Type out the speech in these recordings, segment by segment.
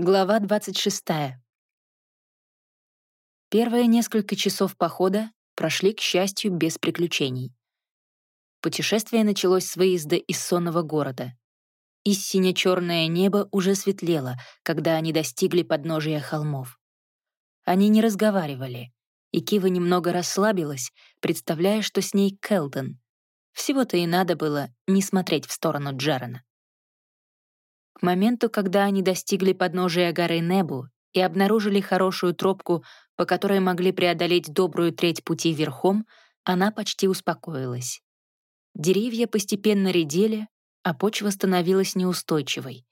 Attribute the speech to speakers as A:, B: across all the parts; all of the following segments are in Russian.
A: Глава 26. Первые несколько часов похода прошли, к счастью, без приключений. Путешествие началось с выезда из сонного города. И сине-черное небо уже светлело, когда они достигли подножия холмов. Они не разговаривали, и Кива немного расслабилась, представляя, что с ней Келден. Всего-то и надо было не смотреть в сторону Джарена. К моменту, когда они достигли подножия горы Небу и обнаружили хорошую тропку, по которой могли преодолеть добрую треть пути верхом, она почти успокоилась. Деревья постепенно редели, а почва становилась неустойчивой.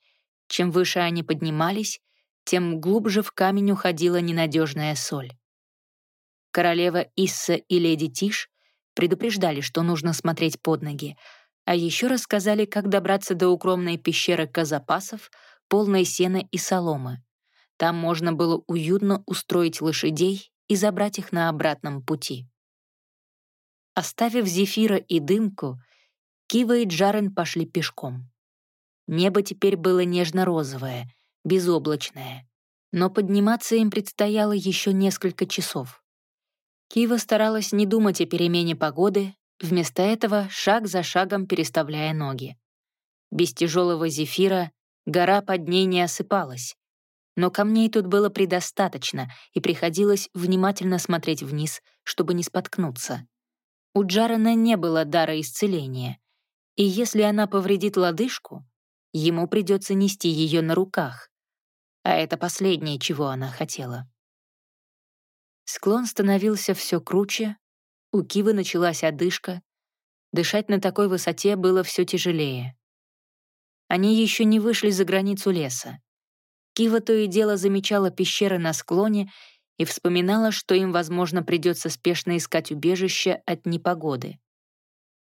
A: Чем выше они поднимались, тем глубже в камень уходила ненадежная соль. Королева Исса и леди Тиш предупреждали, что нужно смотреть под ноги, а еще рассказали, как добраться до укромной пещеры Казапасов, полной сена и соломы. Там можно было уютно устроить лошадей и забрать их на обратном пути. Оставив Зефира и дымку, Кива и Джарен пошли пешком. Небо теперь было нежно-розовое, безоблачное, но подниматься им предстояло еще несколько часов. Кива старалась не думать о перемене погоды, Вместо этого шаг за шагом переставляя ноги. Без тяжелого зефира гора под ней не осыпалась. Но камней тут было предостаточно, и приходилось внимательно смотреть вниз, чтобы не споткнуться. У Джарена не было дара исцеления, и если она повредит лодыжку, ему придется нести ее на руках. А это последнее, чего она хотела. Склон становился все круче, у Кивы началась одышка. Дышать на такой высоте было все тяжелее. Они еще не вышли за границу леса. Кива то и дело замечала пещеры на склоне и вспоминала, что им, возможно, придется спешно искать убежище от непогоды.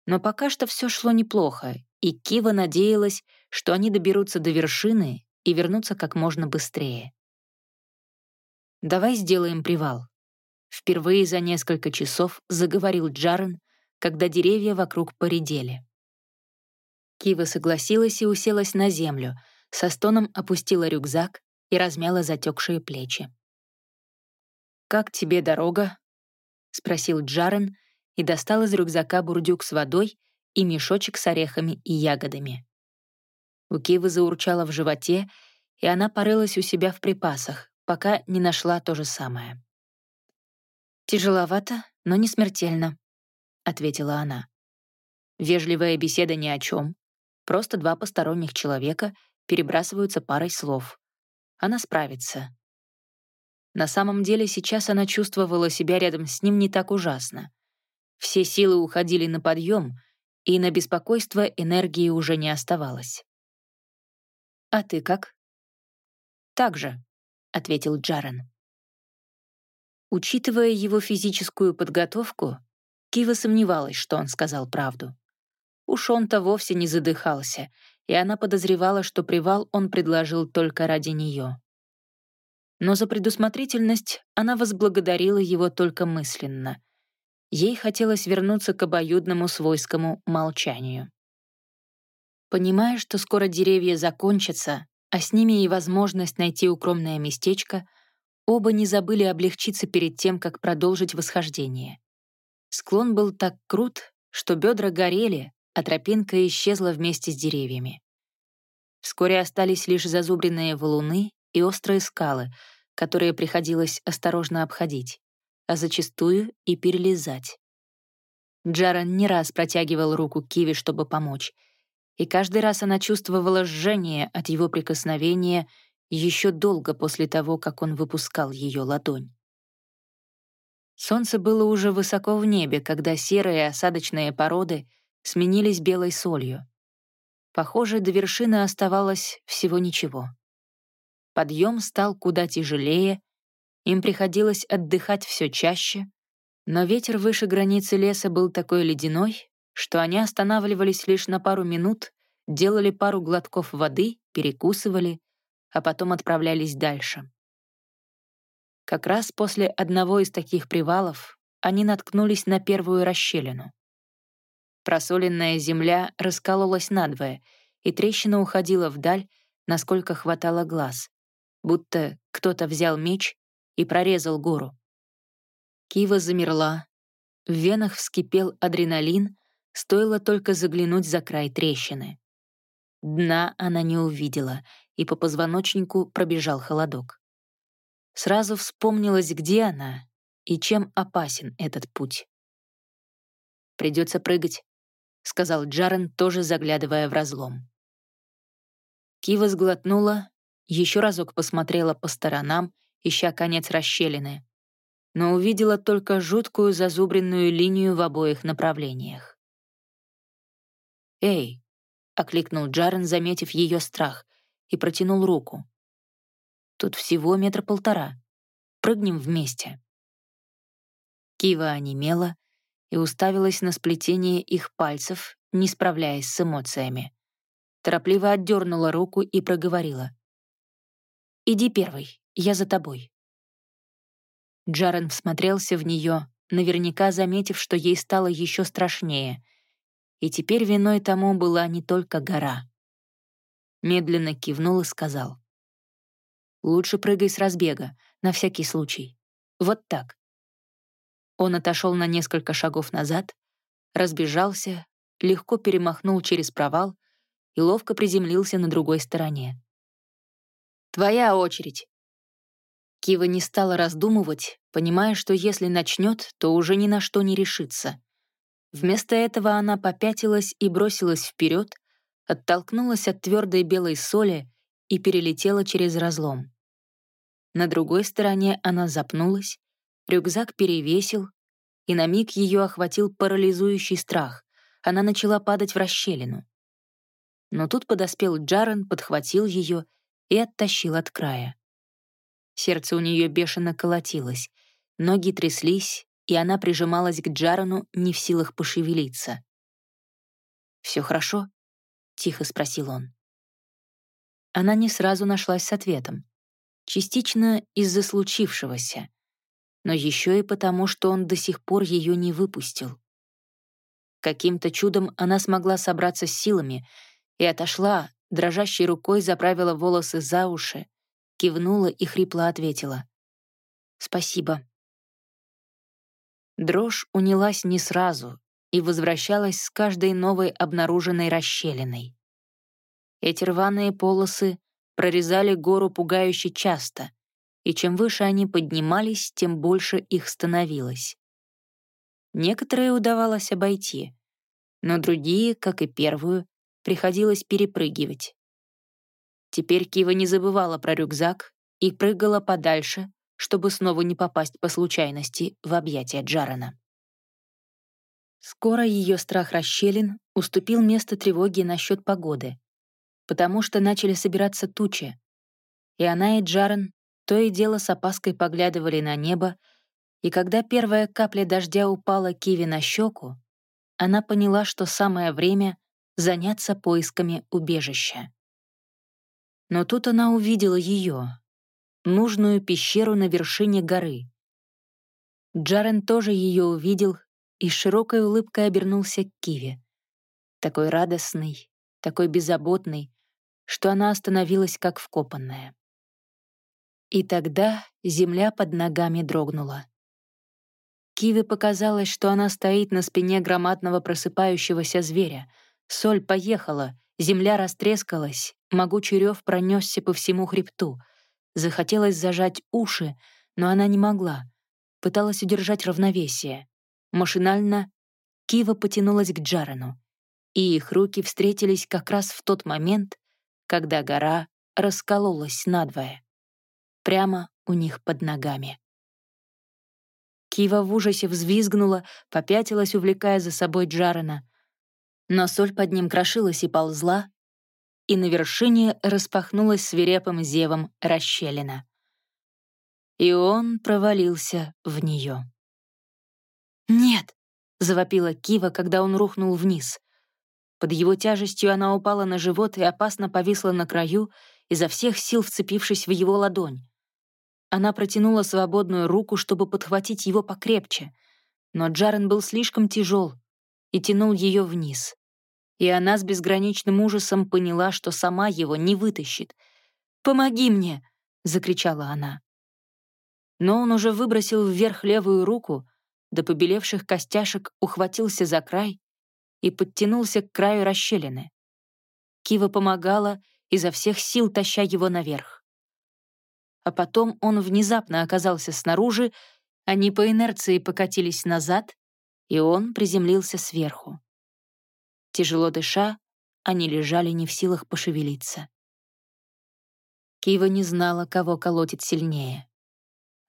A: Но пока что все шло неплохо, и Кива надеялась, что они доберутся до вершины и вернутся как можно быстрее. «Давай сделаем привал», Впервые за несколько часов заговорил Джарен, когда деревья вокруг поредели. Кива согласилась и уселась на землю, со стоном опустила рюкзак и размяла затекшие плечи. «Как тебе дорога?» — спросил Джарен и достал из рюкзака бурдюк с водой и мешочек с орехами и ягодами. У Кивы заурчала в животе, и она порылась у себя в припасах, пока не нашла то же самое. «Тяжеловато, но не смертельно», — ответила она. Вежливая беседа ни о чем. Просто два посторонних человека перебрасываются парой слов. Она справится. На самом деле сейчас она чувствовала себя рядом с ним не так ужасно. Все силы уходили на подъем, и на беспокойство энергии уже не оставалось. «А ты как?» «Так же», — ответил Джарен. Учитывая его физическую подготовку, Кива сомневалась, что он сказал правду. Уж он-то вовсе не задыхался, и она подозревала, что привал он предложил только ради нее. Но за предусмотрительность она возблагодарила его только мысленно. Ей хотелось вернуться к обоюдному свойскому молчанию. Понимая, что скоро деревья закончатся, а с ними и возможность найти укромное местечко — Оба не забыли облегчиться перед тем, как продолжить восхождение. Склон был так крут, что бедра горели, а тропинка исчезла вместе с деревьями. Вскоре остались лишь зазубренные валуны и острые скалы, которые приходилось осторожно обходить, а зачастую и перелезать. Джаран не раз протягивал руку Киви, чтобы помочь, и каждый раз она чувствовала жжение от его прикосновения еще долго после того, как он выпускал ее ладонь. Солнце было уже высоко в небе, когда серые осадочные породы сменились белой солью. Похоже, до вершины оставалось всего ничего. Подъем стал куда тяжелее, им приходилось отдыхать все чаще, но ветер выше границы леса был такой ледяной, что они останавливались лишь на пару минут, делали пару глотков воды, перекусывали а потом отправлялись дальше. Как раз после одного из таких привалов они наткнулись на первую расщелину. Просоленная земля раскололась надвое, и трещина уходила вдаль, насколько хватало глаз. будто кто-то взял меч и прорезал гору. Кива замерла, в венах вскипел адреналин, стоило только заглянуть за край трещины. Дна она не увидела, и по позвоночнику пробежал холодок. Сразу вспомнилось, где она и чем опасен этот путь. «Придется прыгать», — сказал Джарен, тоже заглядывая в разлом. Кива сглотнула, еще разок посмотрела по сторонам, ища конец расщелины, но увидела только жуткую зазубренную линию в обоих направлениях. «Эй!» — окликнул Джарен, заметив ее страх, и протянул руку. «Тут всего метр полтора. Прыгнем вместе». Кива онемела и уставилась на сплетение их пальцев, не справляясь с эмоциями. Торопливо отдернула руку и проговорила. «Иди первый, я за тобой». Джарен всмотрелся в нее, наверняка заметив, что ей стало еще страшнее. И теперь виной тому была не только гора. Медленно кивнул и сказал. «Лучше прыгай с разбега, на всякий случай. Вот так». Он отошел на несколько шагов назад, разбежался, легко перемахнул через провал и ловко приземлился на другой стороне. «Твоя очередь!» Кива не стала раздумывать, понимая, что если начнет, то уже ни на что не решится. Вместо этого она попятилась и бросилась вперед, оттолкнулась от твердой белой соли и перелетела через разлом. На другой стороне она запнулась, рюкзак перевесил, и на миг ее охватил парализующий страх. Она начала падать в расщелину. Но тут подоспел Джарен, подхватил ее и оттащил от края. Сердце у нее бешено колотилось, ноги тряслись, и она прижималась к Джарану, не в силах пошевелиться. «Все хорошо?» — тихо спросил он. Она не сразу нашлась с ответом. Частично из-за случившегося, но еще и потому, что он до сих пор ее не выпустил. Каким-то чудом она смогла собраться с силами и отошла, дрожащей рукой заправила волосы за уши, кивнула и хрипло ответила. «Спасибо». Дрожь унялась не сразу и возвращалась с каждой новой обнаруженной расщелиной. Эти рваные полосы прорезали гору пугающе часто, и чем выше они поднимались, тем больше их становилось. Некоторые удавалось обойти, но другие, как и первую, приходилось перепрыгивать. Теперь Кива не забывала про рюкзак и прыгала подальше, чтобы снова не попасть по случайности в объятия Джарена. Скоро ее страх расщелин уступил место тревоге насчет погоды, потому что начали собираться тучи, и она и Джарен то и дело с опаской поглядывали на небо, и когда первая капля дождя упала Киви на щеку, она поняла, что самое время заняться поисками убежища. Но тут она увидела ее, нужную пещеру на вершине горы. Джарен тоже ее увидел и широкой улыбкой обернулся к Киве. Такой радостный, такой беззаботный, что она остановилась как вкопанная. И тогда земля под ногами дрогнула. Киве показалось, что она стоит на спине громадного просыпающегося зверя. Соль поехала, земля растрескалась, Могучий рев пронесся по всему хребту. Захотелось зажать уши, но она не могла. Пыталась удержать равновесие. Машинально Кива потянулась к Джарену, и их руки встретились как раз в тот момент, когда гора раскололась надвое. Прямо у них под ногами. Кива в ужасе взвизгнула, попятилась, увлекая за собой Джарена. Но соль под ним крошилась и ползла, и на вершине распахнулась свирепым зевом расщелина. И он провалился в нее. «Нет!» — завопила Кива, когда он рухнул вниз. Под его тяжестью она упала на живот и опасно повисла на краю, изо всех сил вцепившись в его ладонь. Она протянула свободную руку, чтобы подхватить его покрепче, но Джарен был слишком тяжел и тянул ее вниз и она с безграничным ужасом поняла, что сама его не вытащит. «Помоги мне!» — закричала она. Но он уже выбросил вверх левую руку, до побелевших костяшек ухватился за край и подтянулся к краю расщелины. Кива помогала, изо всех сил таща его наверх. А потом он внезапно оказался снаружи, они по инерции покатились назад, и он приземлился сверху. Тяжело дыша, они лежали не в силах пошевелиться. Кива не знала, кого колотит сильнее.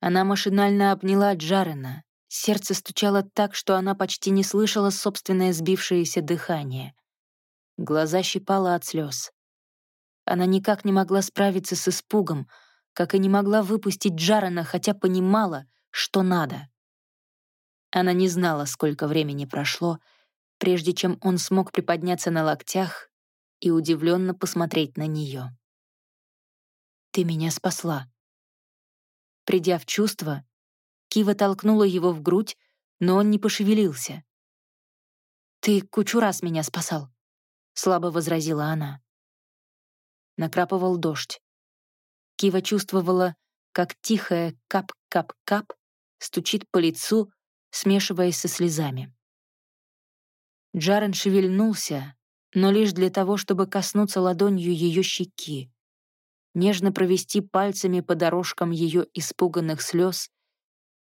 A: Она машинально обняла Джарена. Сердце стучало так, что она почти не слышала собственное сбившееся дыхание. Глаза щипала от слез. Она никак не могла справиться с испугом, как и не могла выпустить Джарена, хотя понимала, что надо. Она не знала, сколько времени прошло, прежде чем он смог приподняться на локтях и удивленно посмотреть на нее. «Ты меня спасла». Придя в чувство, Кива толкнула его в грудь, но он не пошевелился. «Ты кучу раз меня спасал», — слабо возразила она. Накрапывал дождь. Кива чувствовала, как тихое кап-кап-кап стучит по лицу, смешиваясь со слезами. Джарен шевельнулся, но лишь для того, чтобы коснуться ладонью ее щеки, нежно провести пальцами по дорожкам ее испуганных слез,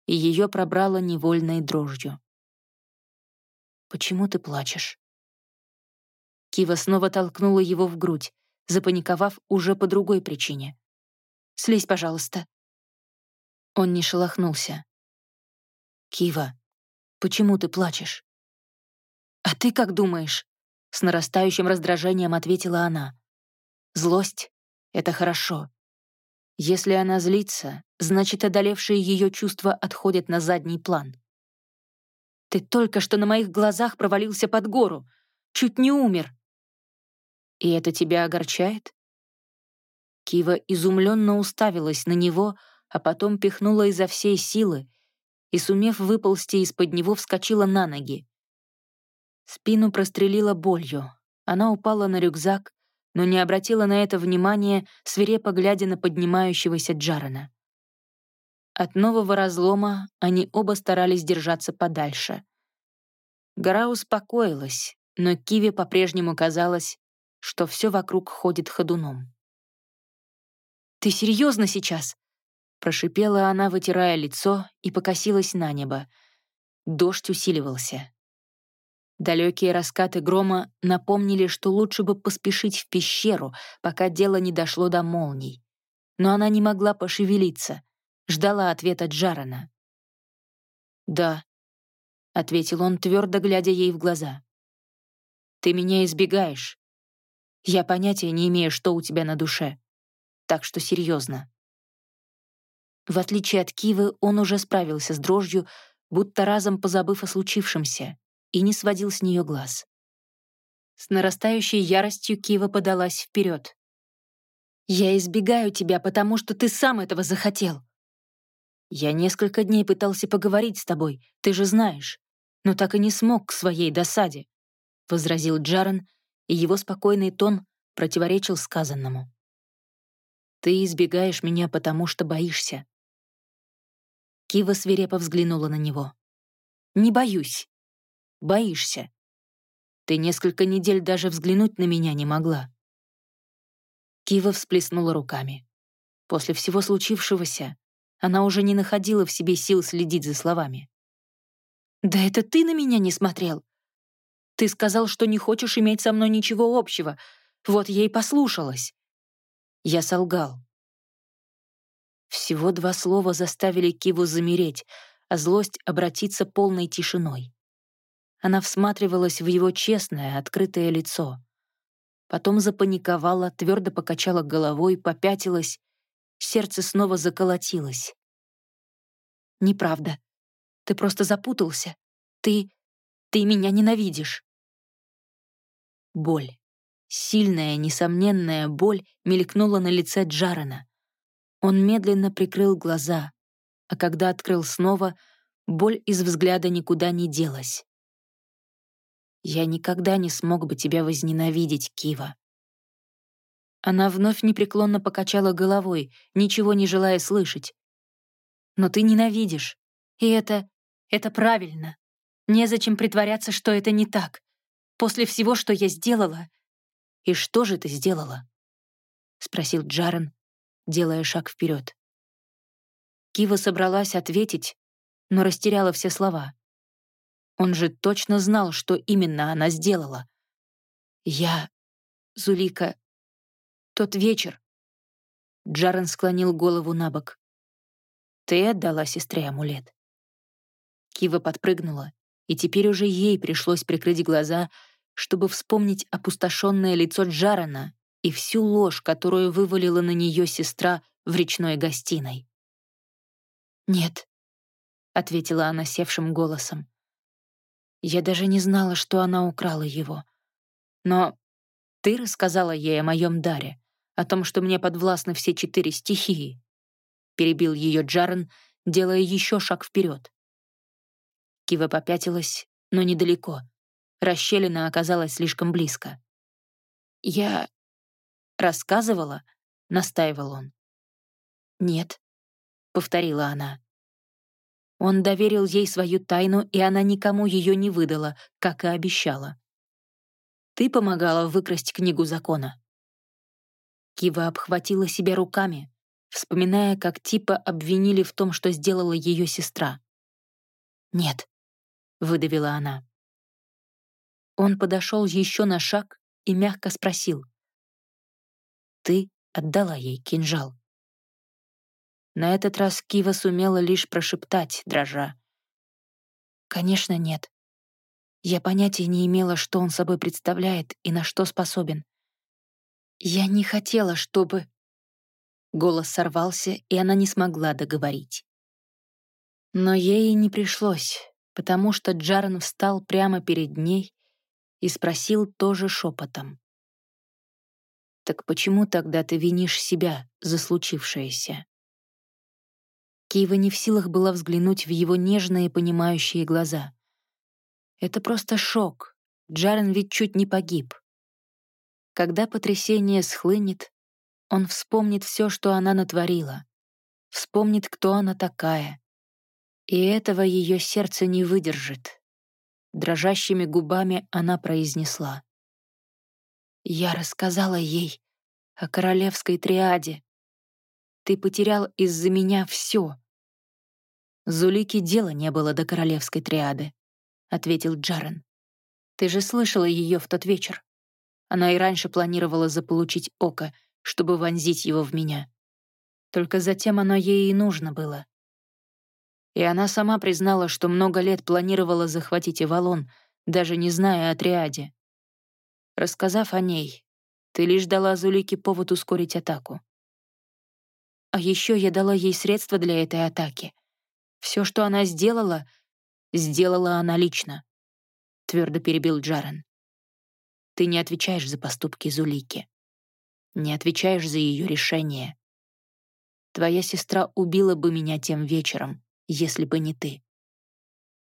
A: и ее пробрало невольной дрожью. «Почему ты плачешь?» Кива снова толкнула его в грудь, запаниковав уже по другой причине. «Слезь, пожалуйста». Он не шелохнулся. «Кива, почему ты плачешь?» «А ты как думаешь?» С нарастающим раздражением ответила она. «Злость — это хорошо. Если она злится, значит, одолевшие ее чувства отходят на задний план. Ты только что на моих глазах провалился под гору, чуть не умер. И это тебя огорчает? Кива изумленно уставилась на него, а потом пихнула изо всей силы и, сумев выползти из-под него, вскочила на ноги. Спину прострелила болью. Она упала на рюкзак, но не обратила на это внимания, свирепо глядя на поднимающегося Джарена. От нового разлома они оба старались держаться подальше. Гора успокоилась, но Киве по-прежнему казалось, что все вокруг ходит ходуном. «Ты серьезно сейчас?» — прошипела она, вытирая лицо, и покосилась на небо. Дождь усиливался. Далекие раскаты грома напомнили, что лучше бы поспешить в пещеру, пока дело не дошло до молний. Но она не могла пошевелиться, ждала ответа Джарана. «Да», — ответил он, твердо глядя ей в глаза. «Ты меня избегаешь. Я понятия не имею, что у тебя на душе. Так что серьезно. В отличие от Кивы, он уже справился с дрожью, будто разом позабыв о случившемся, и не сводил с нее глаз. С нарастающей яростью Кива подалась вперед. «Я избегаю тебя, потому что ты сам этого захотел. Я несколько дней пытался поговорить с тобой, ты же знаешь, но так и не смог к своей досаде», — возразил Джарен, и его спокойный тон противоречил сказанному. «Ты избегаешь меня, потому что боишься». Кива свирепо взглянула на него. «Не боюсь боишься. Ты несколько недель даже взглянуть на меня не могла». Кива всплеснула руками. После всего случившегося она уже не находила в себе сил следить за словами. «Да это ты на меня не смотрел. Ты сказал, что не хочешь иметь со мной ничего общего. Вот и послушалась». Я солгал. Всего два слова заставили Киву замереть, а злость обратиться полной тишиной. Она всматривалась в его честное, открытое лицо. Потом запаниковала, твердо покачала головой, попятилась. Сердце снова заколотилось. «Неправда. Ты просто запутался. Ты... ты меня ненавидишь». Боль. Сильная, несомненная боль мелькнула на лице Джарена. Он медленно прикрыл глаза, а когда открыл снова, боль из взгляда никуда не делась. Я никогда не смог бы тебя возненавидеть, Кива. Она вновь непреклонно покачала головой, ничего не желая слышать. «Но ты ненавидишь. И это... это правильно. Незачем притворяться, что это не так. После всего, что я сделала...» «И что же ты сделала?» — спросил Джарен, делая шаг вперед. Кива собралась ответить, но растеряла все слова. Он же точно знал, что именно она сделала. «Я... Зулика... Тот вечер...» Джарен склонил голову на бок. «Ты отдала сестре амулет». Кива подпрыгнула, и теперь уже ей пришлось прикрыть глаза, чтобы вспомнить опустошенное лицо Джарена и всю ложь, которую вывалила на нее сестра в речной гостиной. «Нет», — ответила она севшим голосом. Я даже не знала, что она украла его. Но ты рассказала ей о моем даре, о том, что мне подвластны все четыре стихии. Перебил ее Джарен, делая еще шаг вперед. Кива попятилась, но недалеко. Расщелина оказалась слишком близко. «Я рассказывала?» — настаивал он. «Нет», — повторила она. Он доверил ей свою тайну, и она никому ее не выдала, как и обещала. «Ты помогала выкрасть книгу закона». Кива обхватила себя руками, вспоминая, как типа обвинили в том, что сделала ее сестра. «Нет», — выдавила она. Он подошел еще на шаг и мягко спросил. «Ты отдала ей кинжал?» На этот раз Кива сумела лишь прошептать, дрожа. «Конечно, нет. Я понятия не имела, что он собой представляет и на что способен. Я не хотела, чтобы...» Голос сорвался, и она не смогла договорить. Но ей не пришлось, потому что Джарен встал прямо перед ней и спросил тоже шепотом. «Так почему тогда ты винишь себя за случившееся?» Киева не в силах была взглянуть в его нежные понимающие глаза. Это просто шок. Джарен ведь чуть не погиб. Когда потрясение схлынет, он вспомнит все, что она натворила. Вспомнит, кто она такая. И этого ее сердце не выдержит. Дрожащими губами она произнесла. «Я рассказала ей о королевской триаде, ты потерял из-за меня все. Зулике дела не было до королевской триады, ответил Джарен. Ты же слышала ее в тот вечер. Она и раньше планировала заполучить око, чтобы вонзить его в меня. Только затем оно ей и нужно было. И она сама признала, что много лет планировала захватить Эвалон, даже не зная о триаде. Рассказав о ней, ты лишь дала Зулике повод ускорить атаку. А еще я дала ей средства для этой атаки. Все, что она сделала, сделала она лично», — твердо перебил Джарен. «Ты не отвечаешь за поступки Зулики. Не отвечаешь за ее решение. Твоя сестра убила бы меня тем вечером, если бы не ты.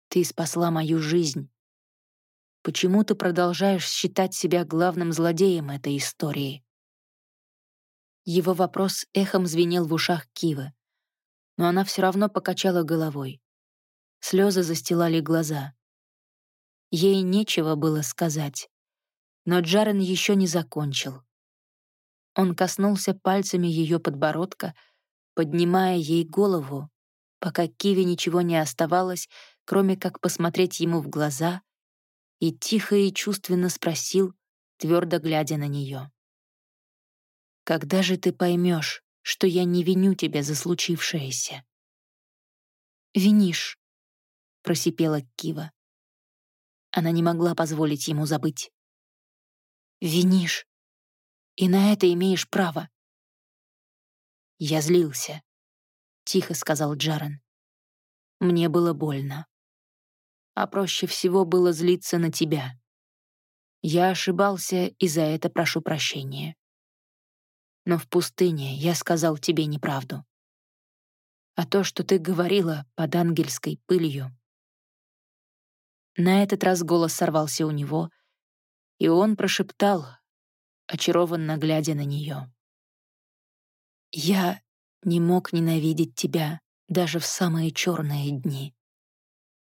A: Ты спасла мою жизнь. Почему ты продолжаешь считать себя главным злодеем этой истории?» Его вопрос эхом звенел в ушах Кивы, но она все равно покачала головой. Слезы застилали глаза. Ей нечего было сказать, но Джарен еще не закончил. Он коснулся пальцами ее подбородка, поднимая ей голову, пока Киви ничего не оставалось, кроме как посмотреть ему в глаза, и тихо и чувственно спросил, твердо глядя на нее. Когда же ты поймешь, что я не виню тебя за случившееся?» «Винишь», — просипела Кива. Она не могла позволить ему забыть. «Винишь. И на это имеешь право». «Я злился», — тихо сказал Джарен. «Мне было больно. А проще всего было злиться на тебя. Я ошибался, и за это прошу прощения но в пустыне я сказал тебе неправду. А то, что ты говорила под ангельской пылью. На этот раз голос сорвался у него, и он прошептал, очарованно глядя на нее. «Я не мог ненавидеть тебя даже в самые черные дни.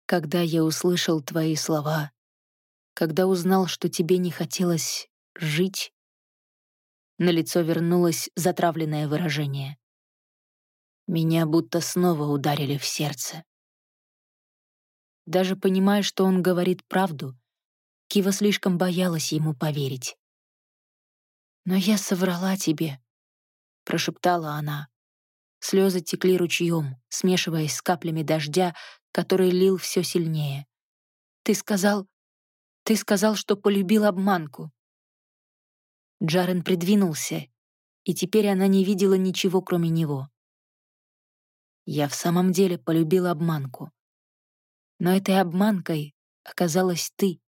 A: Когда я услышал твои слова, когда узнал, что тебе не хотелось жить, на лицо вернулось затравленное выражение. Меня будто снова ударили в сердце. Даже понимая, что он говорит правду, Кива слишком боялась ему поверить. «Но я соврала тебе», — прошептала она. Слезы текли ручьем, смешиваясь с каплями дождя, который лил все сильнее. «Ты сказал... Ты сказал, что полюбил обманку». Джарен придвинулся, и теперь она не видела ничего, кроме него. Я в самом деле полюбил обманку. Но этой обманкой оказалась ты.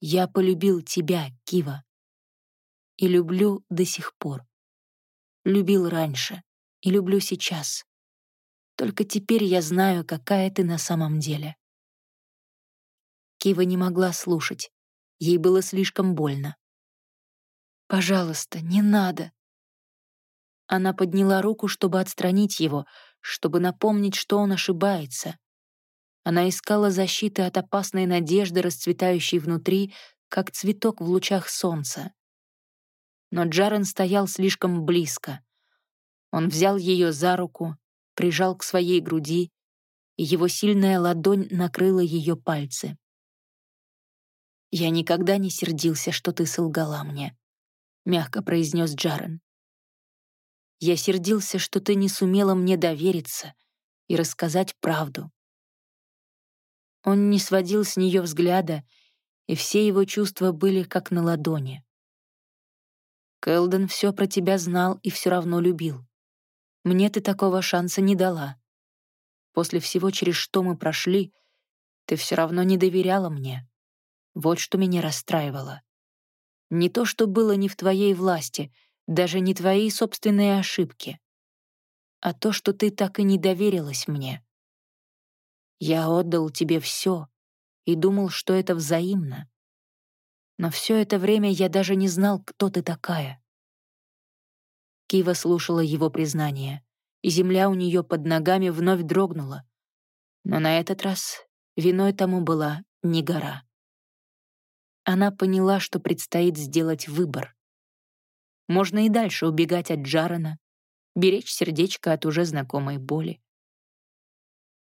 A: Я полюбил тебя, Кива. И люблю до сих пор. Любил раньше и люблю сейчас. Только теперь я знаю, какая ты на самом деле. Кива не могла слушать. Ей было слишком больно. «Пожалуйста, не надо». Она подняла руку, чтобы отстранить его, чтобы напомнить, что он ошибается. Она искала защиты от опасной надежды, расцветающей внутри, как цветок в лучах солнца. Но Джарен стоял слишком близко. Он взял ее за руку, прижал к своей груди, и его сильная ладонь накрыла ее пальцы. «Я никогда не сердился, что ты солгала мне», — мягко произнес Джарен. «Я сердился, что ты не сумела мне довериться и рассказать правду». Он не сводил с нее взгляда, и все его чувства были как на ладони. Кэлден все про тебя знал и все равно любил. Мне ты такого шанса не дала. После всего, через что мы прошли, ты все равно не доверяла мне. Вот что меня расстраивало. Не то, что было не в твоей власти, даже не твои собственные ошибки, а то, что ты так и не доверилась мне. Я отдал тебе все и думал, что это взаимно. Но все это время я даже не знал, кто ты такая. Кива слушала его признание, и земля у нее под ногами вновь дрогнула. Но на этот раз виной тому была не гора. Она поняла, что предстоит сделать выбор. Можно и дальше убегать от Джарена, беречь сердечко от уже знакомой боли.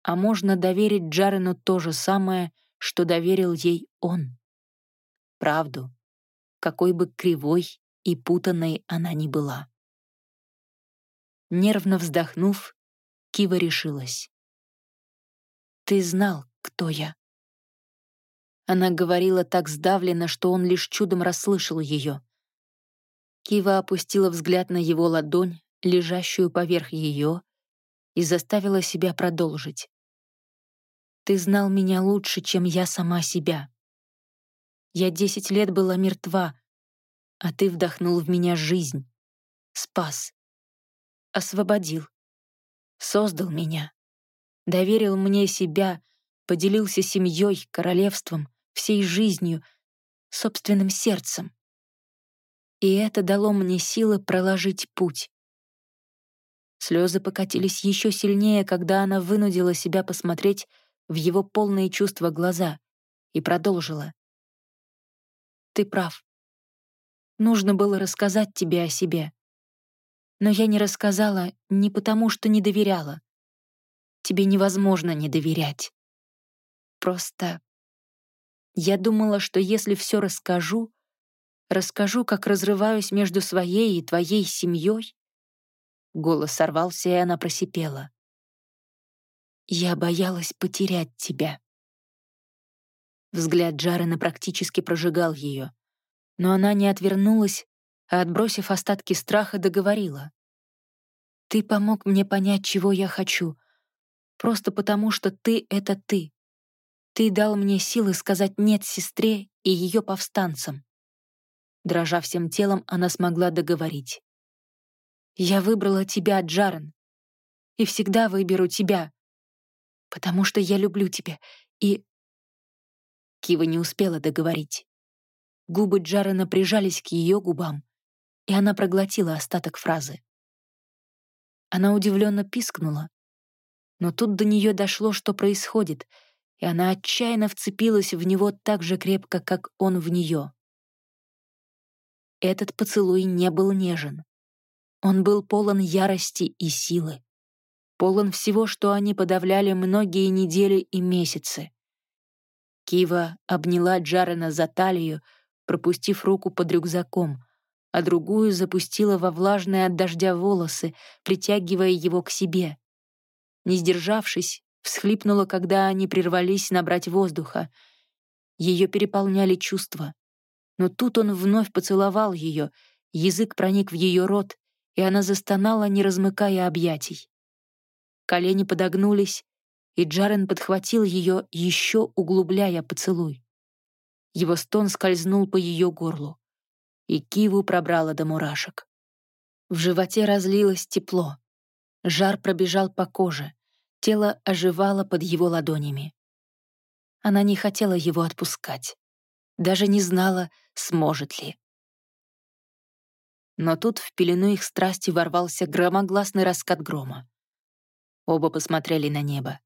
A: А можно доверить Джарену то же самое, что доверил ей он. Правду, какой бы кривой и путанной она ни была. Нервно вздохнув, Кива решилась. «Ты знал, кто я». Она говорила так сдавленно, что он лишь чудом расслышал ее. Кива опустила взгляд на его ладонь, лежащую поверх ее, и заставила себя продолжить. «Ты знал меня лучше, чем я сама себя. Я десять лет была мертва, а ты вдохнул в меня жизнь, спас, освободил, создал меня, доверил мне себя, поделился семьей, королевством, всей жизнью, собственным сердцем. И это дало мне силы проложить путь. Слезы покатились еще сильнее, когда она вынудила себя посмотреть в его полные чувства глаза и продолжила. «Ты прав. Нужно было рассказать тебе о себе. Но я не рассказала не потому, что не доверяла. Тебе невозможно не доверять. Просто я думала, что если все расскажу, расскажу, как разрываюсь между своей и твоей семьей. Голос сорвался, и она просипела. Я боялась потерять тебя. Взгляд Джарена практически прожигал ее, но она не отвернулась, а, отбросив остатки страха, договорила. «Ты помог мне понять, чего я хочу, просто потому что ты — это ты. Ты дал мне силы сказать «нет» сестре и ее повстанцам». Дрожа всем телом, она смогла договорить. «Я выбрала тебя, Джарен, и всегда выберу тебя, потому что я люблю тебя, и...» Кива не успела договорить. Губы Джарена прижались к ее губам, и она проглотила остаток фразы. Она удивленно пискнула, но тут до нее дошло, что происходит, и она отчаянно вцепилась в него так же крепко, как он в нее. Этот поцелуй не был нежен. Он был полон ярости и силы. Полон всего, что они подавляли многие недели и месяцы. Кива обняла Джарена за талию, пропустив руку под рюкзаком, а другую запустила во влажные от дождя волосы, притягивая его к себе. Не сдержавшись, всхлипнула, когда они прервались набрать воздуха. Ее переполняли чувства. Но тут он вновь поцеловал ее, язык проник в ее рот, и она застонала, не размыкая объятий. Колени подогнулись, и Джарен подхватил ее, еще углубляя поцелуй. Его стон скользнул по ее горлу, и Киву пробрало до мурашек. В животе разлилось тепло. Жар пробежал по коже, тело оживало под его ладонями. Она не хотела его отпускать, даже не знала, сможет ли. Но тут в пелену их страсти ворвался громогласный раскат грома. Оба посмотрели на небо.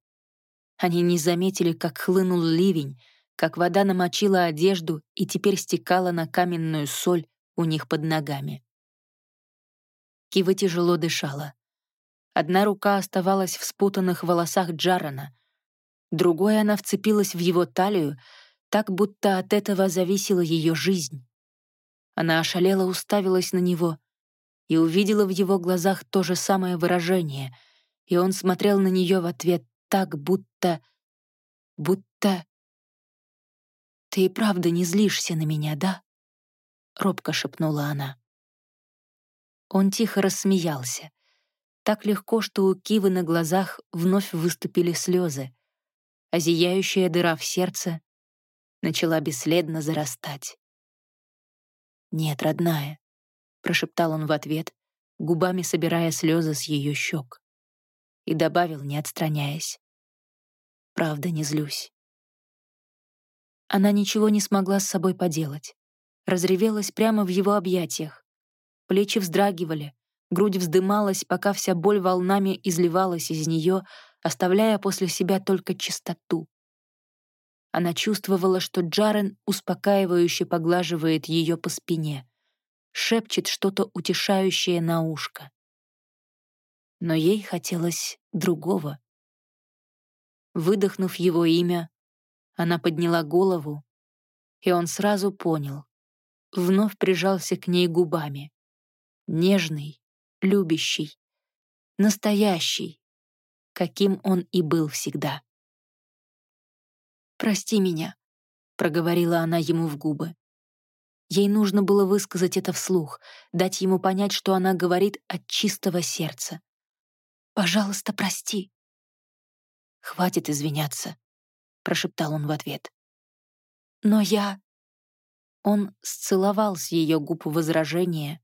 A: Они не заметили, как хлынул ливень, как вода намочила одежду и теперь стекала на каменную соль у них под ногами. Кива тяжело дышала. Одна рука оставалась в спутанных волосах Джарана, другой она вцепилась в его талию, так будто от этого зависела ее жизнь. Она ошалела уставилась на него и увидела в его глазах то же самое выражение, и он смотрел на нее в ответ так, будто... будто... «Ты и правда не злишься на меня, да?» — робко шепнула она. Он тихо рассмеялся так легко, что у Кивы на глазах вновь выступили слезы, а зияющая дыра в сердце начала бесследно зарастать. «Нет, родная», — прошептал он в ответ, губами собирая слезы с ее щек, и добавил, не отстраняясь. «Правда, не злюсь». Она ничего не смогла с собой поделать. Разревелась прямо в его объятиях. Плечи вздрагивали, Грудь вздымалась, пока вся боль волнами изливалась из нее, оставляя после себя только чистоту. Она чувствовала, что Джарен успокаивающе поглаживает ее по спине, шепчет что-то утешающее на ушко. Но ей хотелось другого. Выдохнув его имя, она подняла голову, и он сразу понял. Вновь прижался к ней губами. Нежный, любящий, настоящий, каким он и был всегда. «Прости меня», — проговорила она ему в губы. Ей нужно было высказать это вслух, дать ему понять, что она говорит от чистого сердца. «Пожалуйста, прости». «Хватит извиняться», — прошептал он в ответ. «Но я...» Он сцеловал с ее губ возражение,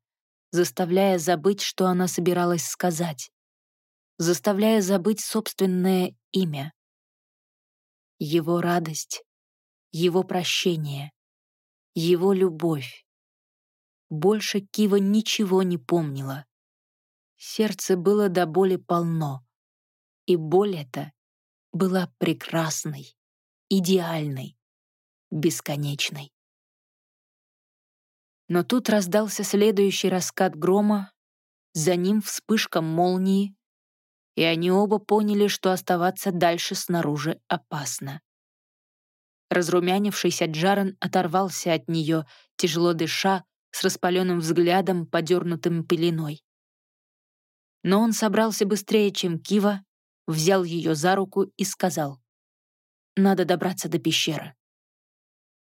A: заставляя забыть, что она собиралась сказать, заставляя забыть собственное имя. Его радость, его прощение, его любовь. Больше Кива ничего не помнила. Сердце было до боли полно, и боль эта была прекрасной, идеальной, бесконечной. Но тут раздался следующий раскат грома, за ним вспышка молнии, и они оба поняли, что оставаться дальше снаружи опасно. Разрумянившийся Джарен оторвался от нее, тяжело дыша, с распаленным взглядом, подернутым пеленой. Но он собрался быстрее, чем Кива, взял ее за руку и сказал, «Надо добраться до пещеры».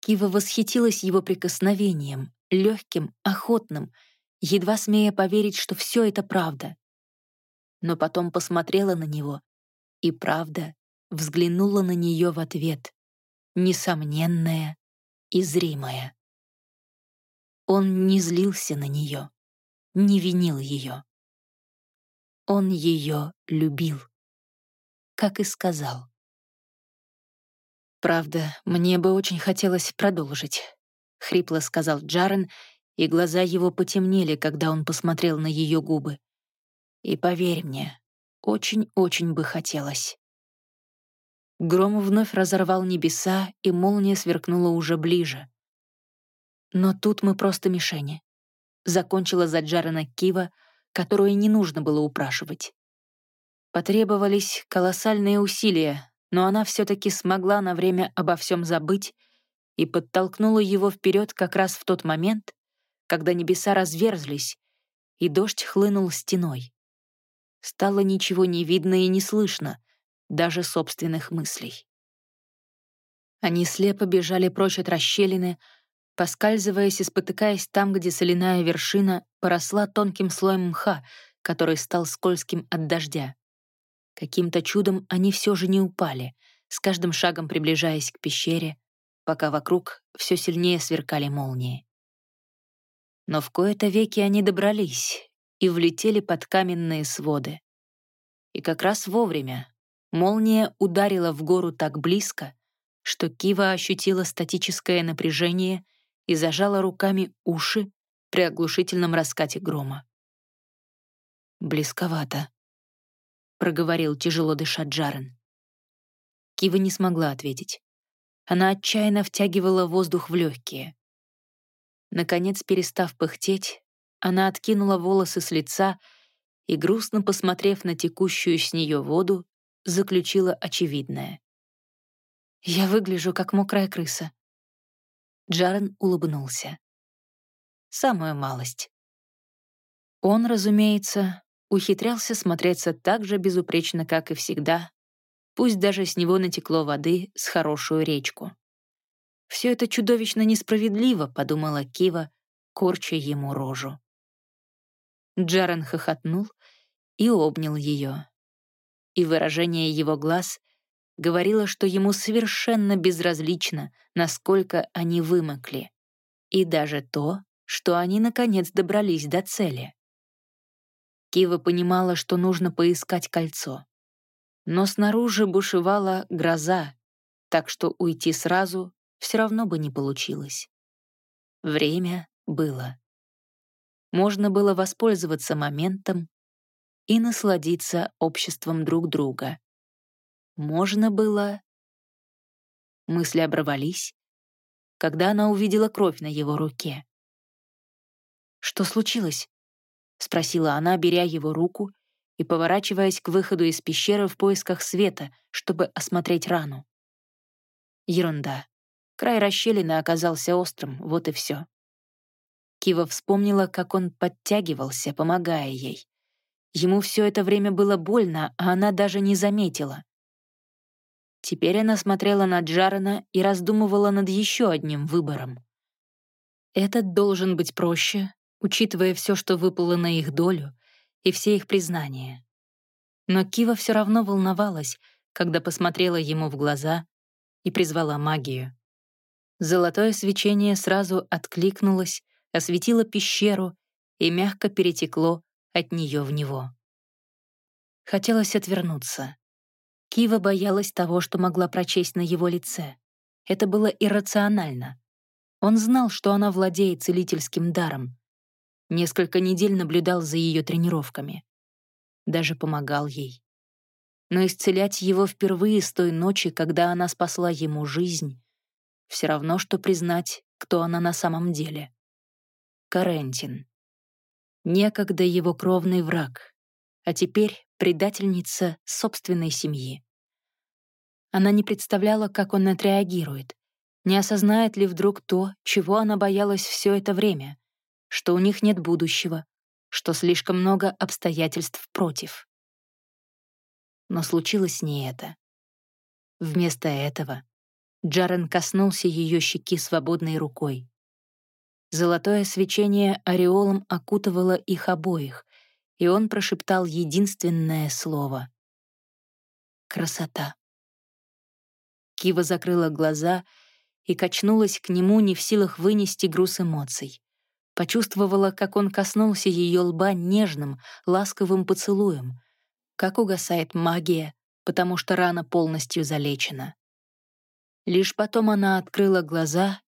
A: Кива восхитилась его прикосновением, легким, охотным, едва смея поверить, что все это правда. Но потом посмотрела на него, и правда взглянула на нее в ответ, несомненная и зримая. Он не злился на нее, не винил ее. Он ее любил, как и сказал. Правда, мне бы очень хотелось продолжить. Хрипло сказал Джарен, и глаза его потемнели, когда он посмотрел на ее губы. «И поверь мне, очень-очень бы хотелось». Гром вновь разорвал небеса, и молния сверкнула уже ближе. Но тут мы просто мишени. Закончила за Джарена Кива, которую не нужно было упрашивать. Потребовались колоссальные усилия, но она все-таки смогла на время обо всем забыть и подтолкнула его вперед как раз в тот момент, когда небеса разверзлись, и дождь хлынул стеной. Стало ничего не видно и не слышно, даже собственных мыслей. Они слепо бежали прочь от расщелины, поскальзываясь и спотыкаясь там, где соляная вершина поросла тонким слоем мха, который стал скользким от дождя. Каким-то чудом они все же не упали, с каждым шагом приближаясь к пещере, пока вокруг все сильнее сверкали молнии. Но в кои-то веки они добрались и влетели под каменные своды. И как раз вовремя молния ударила в гору так близко, что Кива ощутила статическое напряжение и зажала руками уши при оглушительном раскате грома. «Близковато», — проговорил тяжело дыша Джарен. Кива не смогла ответить. Она отчаянно втягивала воздух в легкие. Наконец, перестав пыхтеть, она откинула волосы с лица и, грустно посмотрев на текущую с нее воду, заключила очевидное. «Я выгляжу, как мокрая крыса». Джарен улыбнулся. «Самую малость». Он, разумеется, ухитрялся смотреться так же безупречно, как и всегда, Пусть даже с него натекло воды с хорошую речку. «Все это чудовищно несправедливо», — подумала Кива, корча ему рожу. Джарен хохотнул и обнял ее. И выражение его глаз говорило, что ему совершенно безразлично, насколько они вымокли. И даже то, что они наконец добрались до цели. Кива понимала, что нужно поискать кольцо. Но снаружи бушевала гроза, так что уйти сразу все равно бы не получилось. Время было. Можно было воспользоваться моментом и насладиться обществом друг друга. Можно было... Мысли оборвались, когда она увидела кровь на его руке. «Что случилось?» — спросила она, беря его руку и поворачиваясь к выходу из пещеры в поисках света, чтобы осмотреть рану. Ерунда. Край расщелины оказался острым, вот и все. Кива вспомнила, как он подтягивался, помогая ей. Ему все это время было больно, а она даже не заметила. Теперь она смотрела на Джарена и раздумывала над еще одним выбором. Этот должен быть проще, учитывая все, что выпало на их долю, и все их признания. Но Кива все равно волновалась, когда посмотрела ему в глаза и призвала магию. Золотое свечение сразу откликнулось, осветило пещеру и мягко перетекло от нее в него. Хотелось отвернуться. Кива боялась того, что могла прочесть на его лице. Это было иррационально. Он знал, что она владеет целительским даром, Несколько недель наблюдал за ее тренировками. Даже помогал ей. Но исцелять его впервые с той ночи, когда она спасла ему жизнь, все равно, что признать, кто она на самом деле. Карентин. Некогда его кровный враг, а теперь предательница собственной семьи. Она не представляла, как он отреагирует, не осознает ли вдруг то, чего она боялась все это время — что у них нет будущего, что слишком много обстоятельств против. Но случилось не это. Вместо этого Джарен коснулся ее щеки свободной рукой. Золотое свечение ореолом окутывало их обоих, и он прошептал единственное слово — «Красота». Кива закрыла глаза и качнулась к нему, не в силах вынести груз эмоций. Почувствовала, как он коснулся ее лба нежным, ласковым поцелуем, как угасает магия, потому что рана полностью залечена. Лишь потом она открыла глаза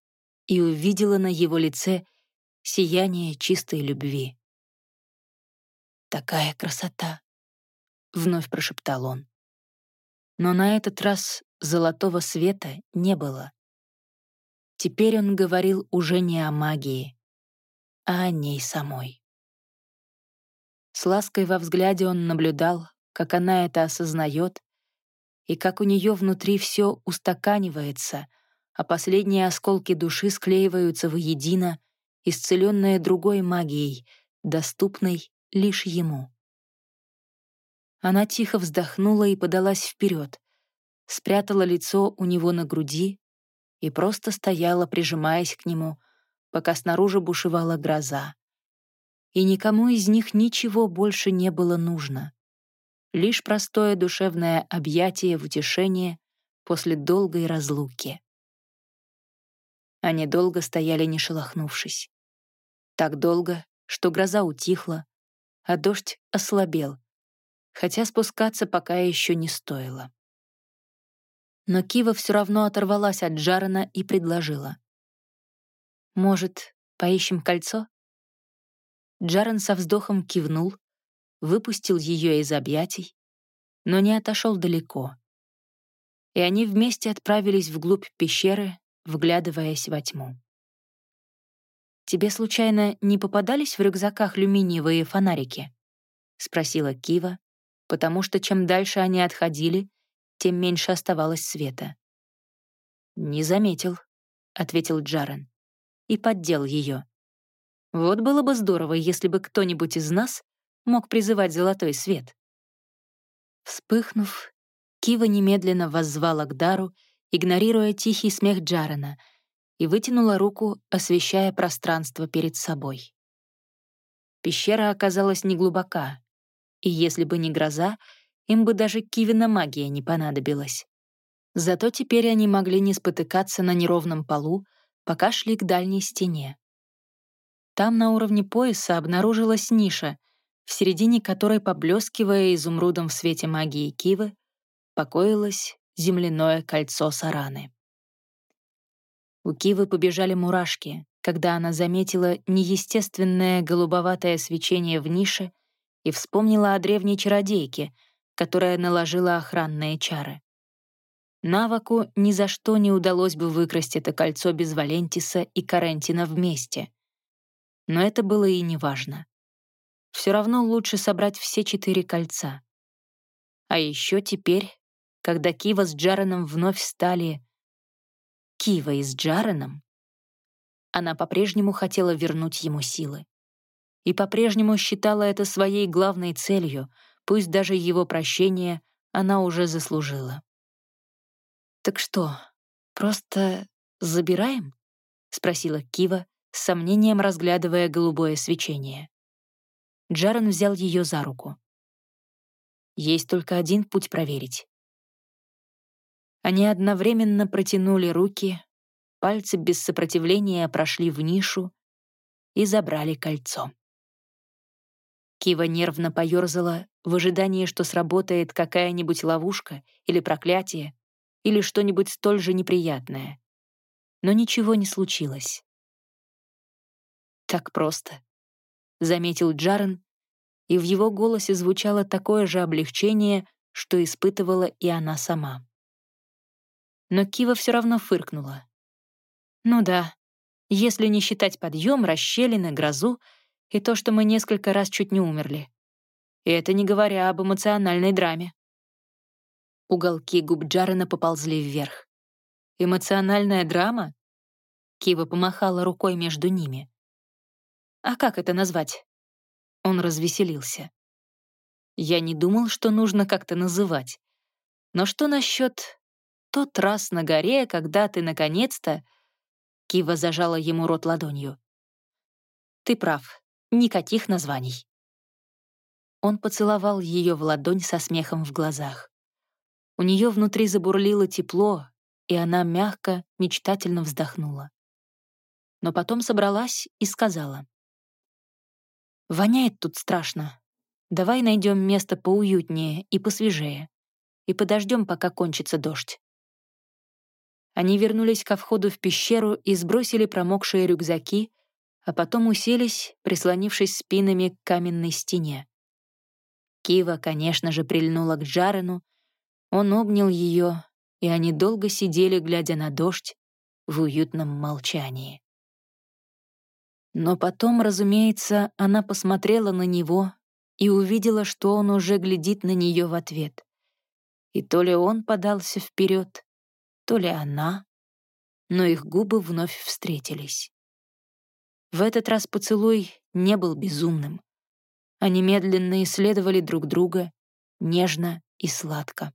A: и увидела на его лице сияние чистой любви. «Такая красота!» — вновь прошептал он. Но на этот раз золотого света не было. Теперь он говорил уже не о магии, а о ней самой. С лаской во взгляде он наблюдал, как она это осознает, и как у нее внутри все устаканивается, а последние осколки души склеиваются воедино, исцеленные другой магией, доступной лишь ему. Она тихо вздохнула и подалась вперед, спрятала лицо у него на груди и просто стояла, прижимаясь к нему, пока снаружи бушевала гроза. И никому из них ничего больше не было нужно. Лишь простое душевное объятие в утешение после долгой разлуки. Они долго стояли, не шелохнувшись. Так долго, что гроза утихла, а дождь ослабел, хотя спускаться пока еще не стоило. Но Кива все равно оторвалась от Джарена и предложила. «Может, поищем кольцо?» Джарен со вздохом кивнул, выпустил ее из объятий, но не отошел далеко. И они вместе отправились вглубь пещеры, вглядываясь во тьму. «Тебе, случайно, не попадались в рюкзаках люминиевые фонарики?» — спросила Кива, потому что чем дальше они отходили, тем меньше оставалось света. «Не заметил», — ответил Джарен, и поддел ее. «Вот было бы здорово, если бы кто-нибудь из нас мог призывать золотой свет». Вспыхнув, Кива немедленно воззвала к Дару, игнорируя тихий смех Джарена, и вытянула руку, освещая пространство перед собой. Пещера оказалась неглубока, и если бы не гроза, им бы даже Кивина магия не понадобилась. Зато теперь они могли не спотыкаться на неровном полу, пока шли к дальней стене. Там на уровне пояса обнаружилась ниша, в середине которой, поблескивая изумрудом в свете магии Кивы, покоилось земляное кольцо Сараны. У Кивы побежали мурашки, когда она заметила неестественное голубоватое свечение в нише и вспомнила о древней чародейке, которая наложила охранные чары. Наваку ни за что не удалось бы выкрасть это кольцо без Валентиса и Карентина вместе. Но это было и не важно. Все равно лучше собрать все четыре кольца. А еще теперь, когда Кива с Джареном вновь стали... Кива и с Джареном? Она по-прежнему хотела вернуть ему силы и по-прежнему считала это своей главной целью, пусть даже его прощение она уже заслужила. «Так что, просто забираем?» — спросила Кива, с сомнением разглядывая голубое свечение. Джарен взял ее за руку. «Есть только один путь проверить». Они одновременно протянули руки, пальцы без сопротивления прошли в нишу и забрали кольцо. Кива нервно поёрзала в ожидании, что сработает какая-нибудь ловушка или проклятие, или что-нибудь столь же неприятное. Но ничего не случилось. «Так просто», — заметил Джарен, и в его голосе звучало такое же облегчение, что испытывала и она сама. Но Кива все равно фыркнула. «Ну да, если не считать подъем, расщелины, грозу — и то, что мы несколько раз чуть не умерли. И это не говоря об эмоциональной драме. Уголки губ Джарена поползли вверх. «Эмоциональная драма?» Кива помахала рукой между ними. «А как это назвать?» Он развеселился. «Я не думал, что нужно как-то называть. Но что насчет тот раз на горе, когда ты наконец-то...» Кива зажала ему рот ладонью. «Ты прав. Никаких названий. Он поцеловал ее в ладонь со смехом в глазах. У нее внутри забурлило тепло, и она мягко, мечтательно вздохнула. Но потом собралась и сказала. «Воняет тут страшно. Давай найдем место поуютнее и посвежее, и подождем, пока кончится дождь». Они вернулись ко входу в пещеру и сбросили промокшие рюкзаки, а потом уселись, прислонившись спинами к каменной стене. Кива, конечно же, прильнула к Джарену, он обнял ее, и они долго сидели, глядя на дождь, в уютном молчании. Но потом, разумеется, она посмотрела на него и увидела, что он уже глядит на нее в ответ. И то ли он подался вперед, то ли она, но их губы вновь встретились. В этот раз поцелуй не был безумным. Они медленно исследовали друг друга, нежно и сладко.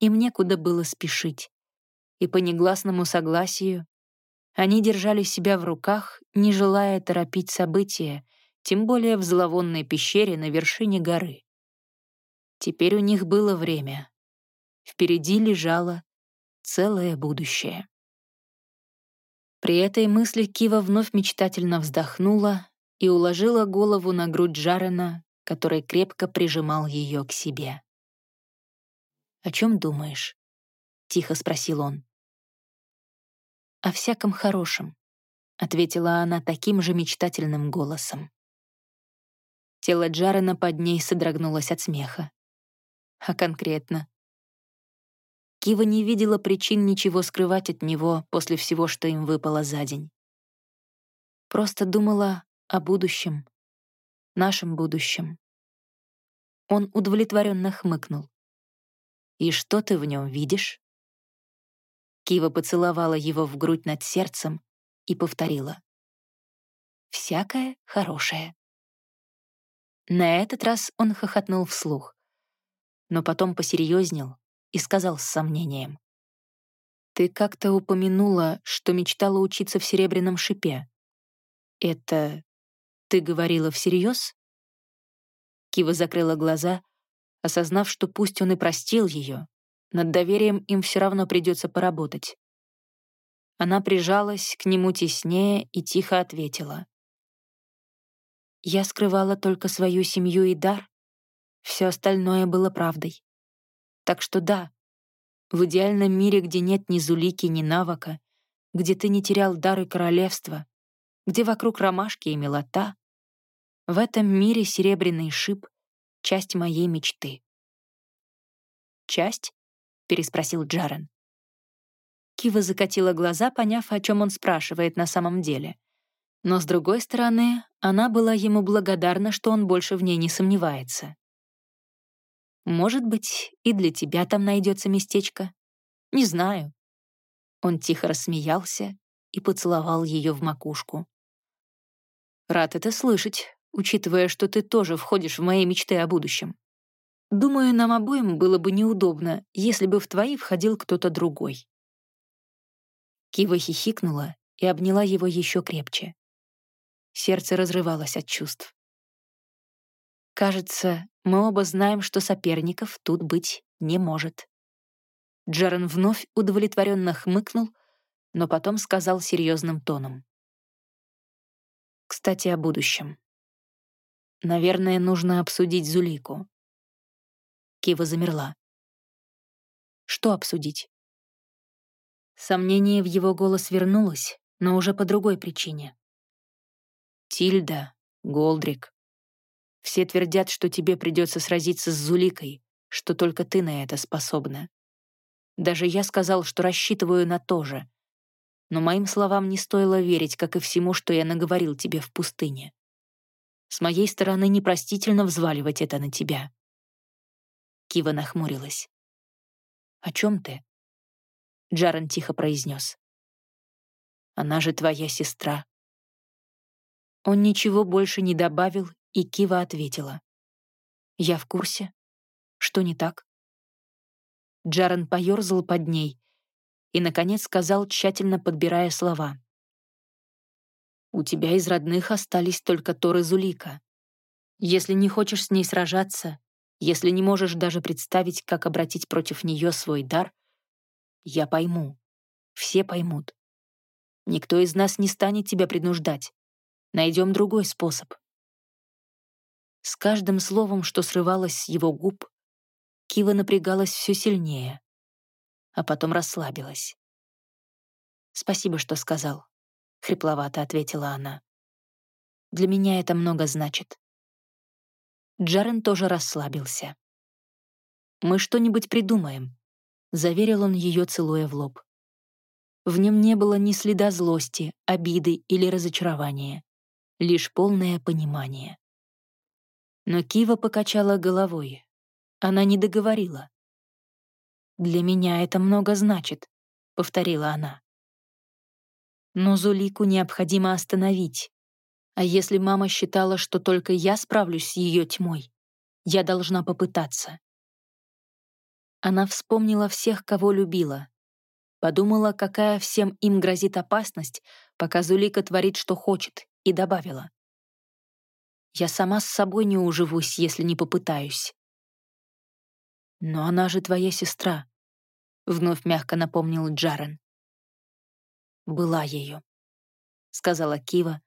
A: Им некуда было спешить, и по негласному согласию они держали себя в руках, не желая торопить события, тем более в зловонной пещере на вершине горы. Теперь у них было время. Впереди лежало целое будущее. При этой мысли Кива вновь мечтательно вздохнула и уложила голову на грудь Джарена, который крепко прижимал ее к себе. «О чем думаешь?» — тихо спросил он. «О всяком хорошем», — ответила она таким же мечтательным голосом. Тело Джарена под ней содрогнулось от смеха. А конкретно? Кива не видела причин ничего скрывать от него после всего, что им выпало за день. Просто думала о будущем, нашем будущем. Он удовлетворенно хмыкнул. «И что ты в нем видишь?» Кива поцеловала его в грудь над сердцем и повторила. «Всякое хорошее». На этот раз он хохотнул вслух, но потом посерьезнел, и сказал с сомнением. «Ты как-то упомянула, что мечтала учиться в серебряном шипе. Это ты говорила всерьез?» Кива закрыла глаза, осознав, что пусть он и простил ее, над доверием им все равно придется поработать. Она прижалась к нему теснее и тихо ответила. «Я скрывала только свою семью и дар. Все остальное было правдой. Так что да, в идеальном мире, где нет ни Зулики, ни Навака, где ты не терял дары королевства, где вокруг ромашки и милота, в этом мире серебряный шип — часть моей мечты. «Часть?» — переспросил Джарен. Кива закатила глаза, поняв, о чем он спрашивает на самом деле. Но, с другой стороны, она была ему благодарна, что он больше в ней не сомневается. Может быть, и для тебя там найдется местечко. Не знаю». Он тихо рассмеялся и поцеловал ее в макушку. «Рад это слышать, учитывая, что ты тоже входишь в мои мечты о будущем. Думаю, нам обоим было бы неудобно, если бы в твои входил кто-то другой». Кива хихикнула и обняла его еще крепче. Сердце разрывалось от чувств. Кажется, мы оба знаем, что соперников тут быть не может. Джерен вновь удовлетворенно хмыкнул, но потом сказал серьезным тоном. Кстати, о будущем. Наверное, нужно обсудить Зулику. Кива замерла. Что обсудить? Сомнение в его голос вернулось, но уже по другой причине. Тильда, Голдрик, все твердят, что тебе придется сразиться с Зуликой, что только ты на это способна. Даже я сказал, что рассчитываю на то же. Но моим словам не стоило верить, как и всему, что я наговорил тебе в пустыне. С моей стороны непростительно взваливать это на тебя. Кива нахмурилась. «О чем ты?» Джарен тихо произнес. «Она же твоя сестра». Он ничего больше не добавил и Кива ответила. «Я в курсе. Что не так?» Джарен поёрзал под ней и, наконец, сказал, тщательно подбирая слова. «У тебя из родных остались только Тор и Зулика. Если не хочешь с ней сражаться, если не можешь даже представить, как обратить против нее свой дар, я пойму. Все поймут. Никто из нас не станет тебя принуждать. Найдем другой способ. С каждым словом, что срывалось с его губ, Кива напрягалась все сильнее, а потом расслабилась. «Спасибо, что сказал», — хрипловато ответила она. «Для меня это много значит». Джарен тоже расслабился. «Мы что-нибудь придумаем», — заверил он ее, целуя в лоб. В нем не было ни следа злости, обиды или разочарования, лишь полное понимание. Но Кива покачала головой. Она не договорила. «Для меня это много значит», — повторила она. «Но Зулику необходимо остановить. А если мама считала, что только я справлюсь с ее тьмой, я должна попытаться». Она вспомнила всех, кого любила, Подумала, какая всем им грозит опасность, пока Зулика творит, что хочет, и добавила. «Я сама с собой не уживусь, если не попытаюсь». «Но она же твоя сестра», — вновь мягко напомнил Джарен. «Была ею», — сказала Кива,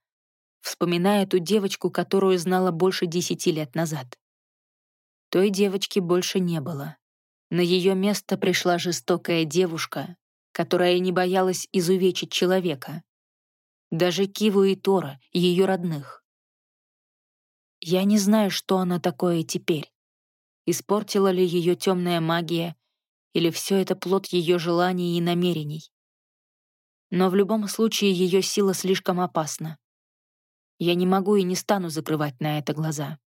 A: вспоминая ту девочку, которую знала больше десяти лет назад. Той девочки больше не было. На ее место пришла жестокая девушка, которая не боялась изувечить человека. Даже Киву и Тора, ее родных. Я не знаю, что она такое теперь. Испортила ли ее темная магия, или все это плод ее желаний и намерений. Но в любом случае ее сила слишком опасна. Я не могу и не стану закрывать на это глаза.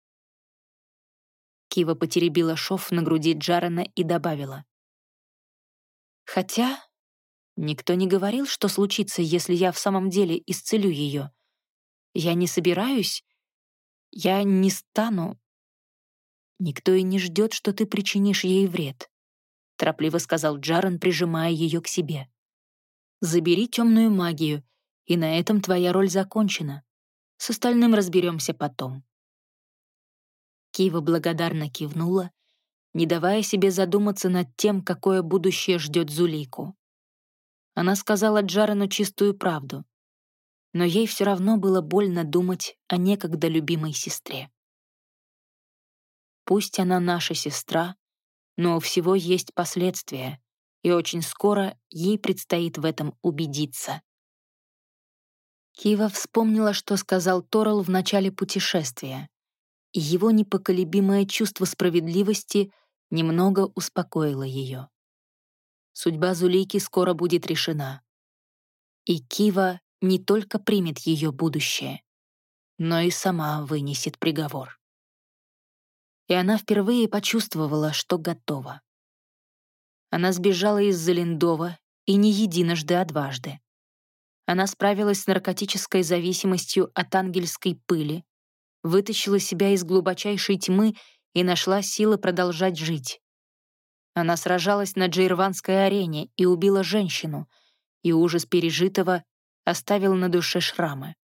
A: Кива потеребила шов на груди Джарена и добавила. Хотя Никто не говорил, что случится, если я в самом деле исцелю ее. Я не собираюсь. Я не стану. Никто и не ждет, что ты причинишь ей вред, торопливо сказал Джарен, прижимая ее к себе. Забери темную магию, и на этом твоя роль закончена. С остальным разберемся потом. Кива благодарно кивнула, не давая себе задуматься над тем, какое будущее ждет Зулейку. Она сказала Джарену чистую правду. Но ей все равно было больно думать о некогда любимой сестре. Пусть она наша сестра, но у всего есть последствия, и очень скоро ей предстоит в этом убедиться. Кива вспомнила, что сказал Торл в начале путешествия, и его непоколебимое чувство справедливости немного успокоило ее. Судьба Зулейки скоро будет решена. И Кива не только примет ее будущее, но и сама вынесет приговор. И она впервые почувствовала, что готова. Она сбежала из Залиндова и не единожды, а дважды. Она справилась с наркотической зависимостью от ангельской пыли, вытащила себя из глубочайшей тьмы и нашла силы продолжать жить. Она сражалась на Джейрванской арене и убила женщину, и ужас пережитого оставил на душе шрамы.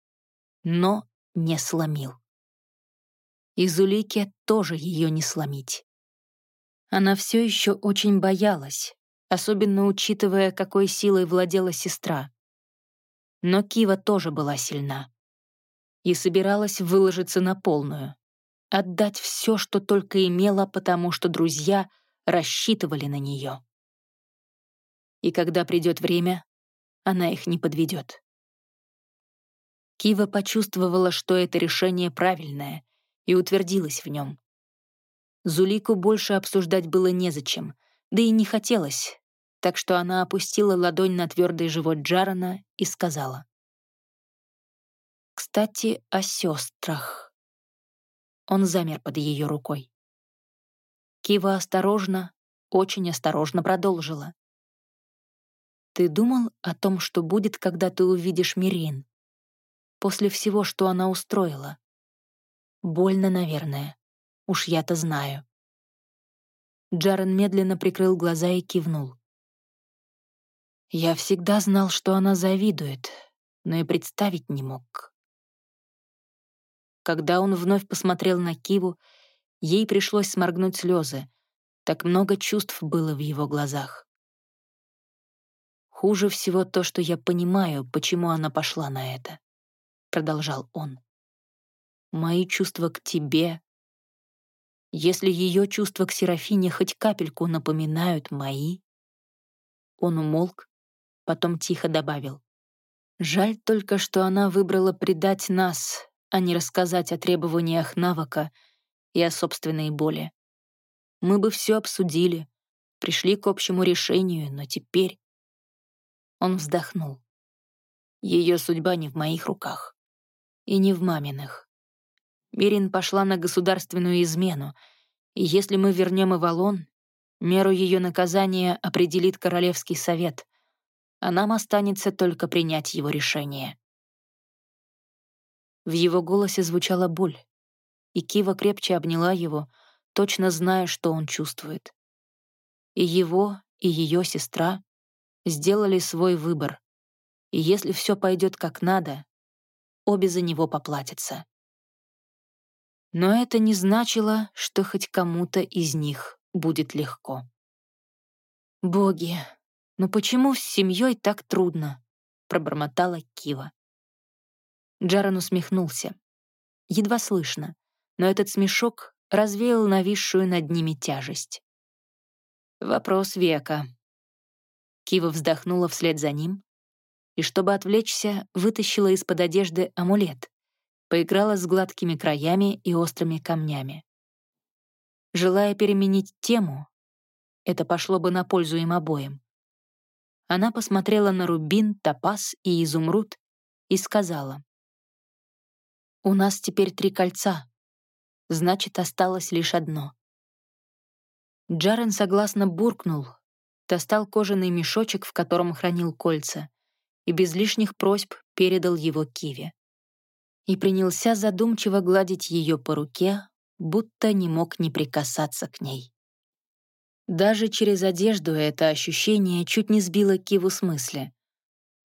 A: Но не сломил. И Зулике тоже ее не сломить. Она все еще очень боялась, особенно учитывая, какой силой владела сестра. Но Кива тоже была сильна. И собиралась выложиться на полную. Отдать все, что только имела, потому что друзья — рассчитывали на нее. И когда придет время, она их не подведет. Кива почувствовала, что это решение правильное, и утвердилась в нем. Зулику больше обсуждать было незачем, да и не хотелось, так что она опустила ладонь на твердый живот Джарана и сказала. «Кстати, о сестрах». Он замер под ее рукой. Кива осторожно, очень осторожно продолжила. «Ты думал о том, что будет, когда ты увидишь Мирин? После всего, что она устроила? Больно, наверное. Уж я-то знаю». Джарен медленно прикрыл глаза и кивнул. «Я всегда знал, что она завидует, но и представить не мог». Когда он вновь посмотрел на Киву, Ей пришлось сморгнуть слезы. Так много чувств было в его глазах. «Хуже всего то, что я понимаю, почему она пошла на это», — продолжал он. «Мои чувства к тебе. Если ее чувства к Серафине хоть капельку напоминают мои...» Он умолк, потом тихо добавил. «Жаль только, что она выбрала предать нас, а не рассказать о требованиях навыка и о собственной боли. Мы бы все обсудили, пришли к общему решению, но теперь...» Он вздохнул. Ее судьба не в моих руках. И не в маминых. Мирин пошла на государственную измену, и если мы вернем Ивалон, меру ее наказания определит Королевский совет, а нам останется только принять его решение. В его голосе звучала боль, и Кива крепче обняла его, точно зная, что он чувствует. И его, и ее сестра сделали свой выбор, и если все пойдет как надо, обе за него поплатятся. Но это не значило, что хоть кому-то из них будет легко. «Боги, ну почему с семьей так трудно?» — пробормотала Кива. Джаран усмехнулся. Едва слышно, но этот смешок развеял нависшую над ними тяжесть. «Вопрос века». Кива вздохнула вслед за ним, и, чтобы отвлечься, вытащила из-под одежды амулет, поиграла с гладкими краями и острыми камнями. Желая переменить тему, это пошло бы на пользу им обоим. Она посмотрела на рубин, топаз и изумруд и сказала. «У нас теперь три кольца, значит, осталось лишь одно». Джарен согласно буркнул, достал кожаный мешочек, в котором хранил кольца, и без лишних просьб передал его Киве. И принялся задумчиво гладить ее по руке, будто не мог не прикасаться к ней. Даже через одежду это ощущение чуть не сбило Киву с мысли.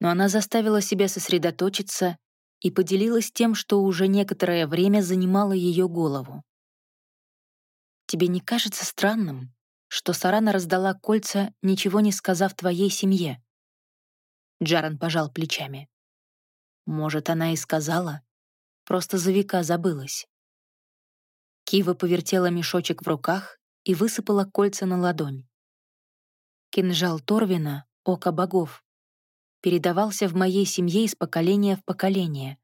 A: Но она заставила себя сосредоточиться и поделилась тем, что уже некоторое время занимало ее голову. «Тебе не кажется странным, что Сарана раздала кольца, ничего не сказав твоей семье?» Джаран пожал плечами. Может, она и сказала, просто за века забылась. Кива повертела мешочек в руках и высыпала кольца на ладонь. Кинжал Торвина, око богов, передавался в моей семье из поколения в поколение.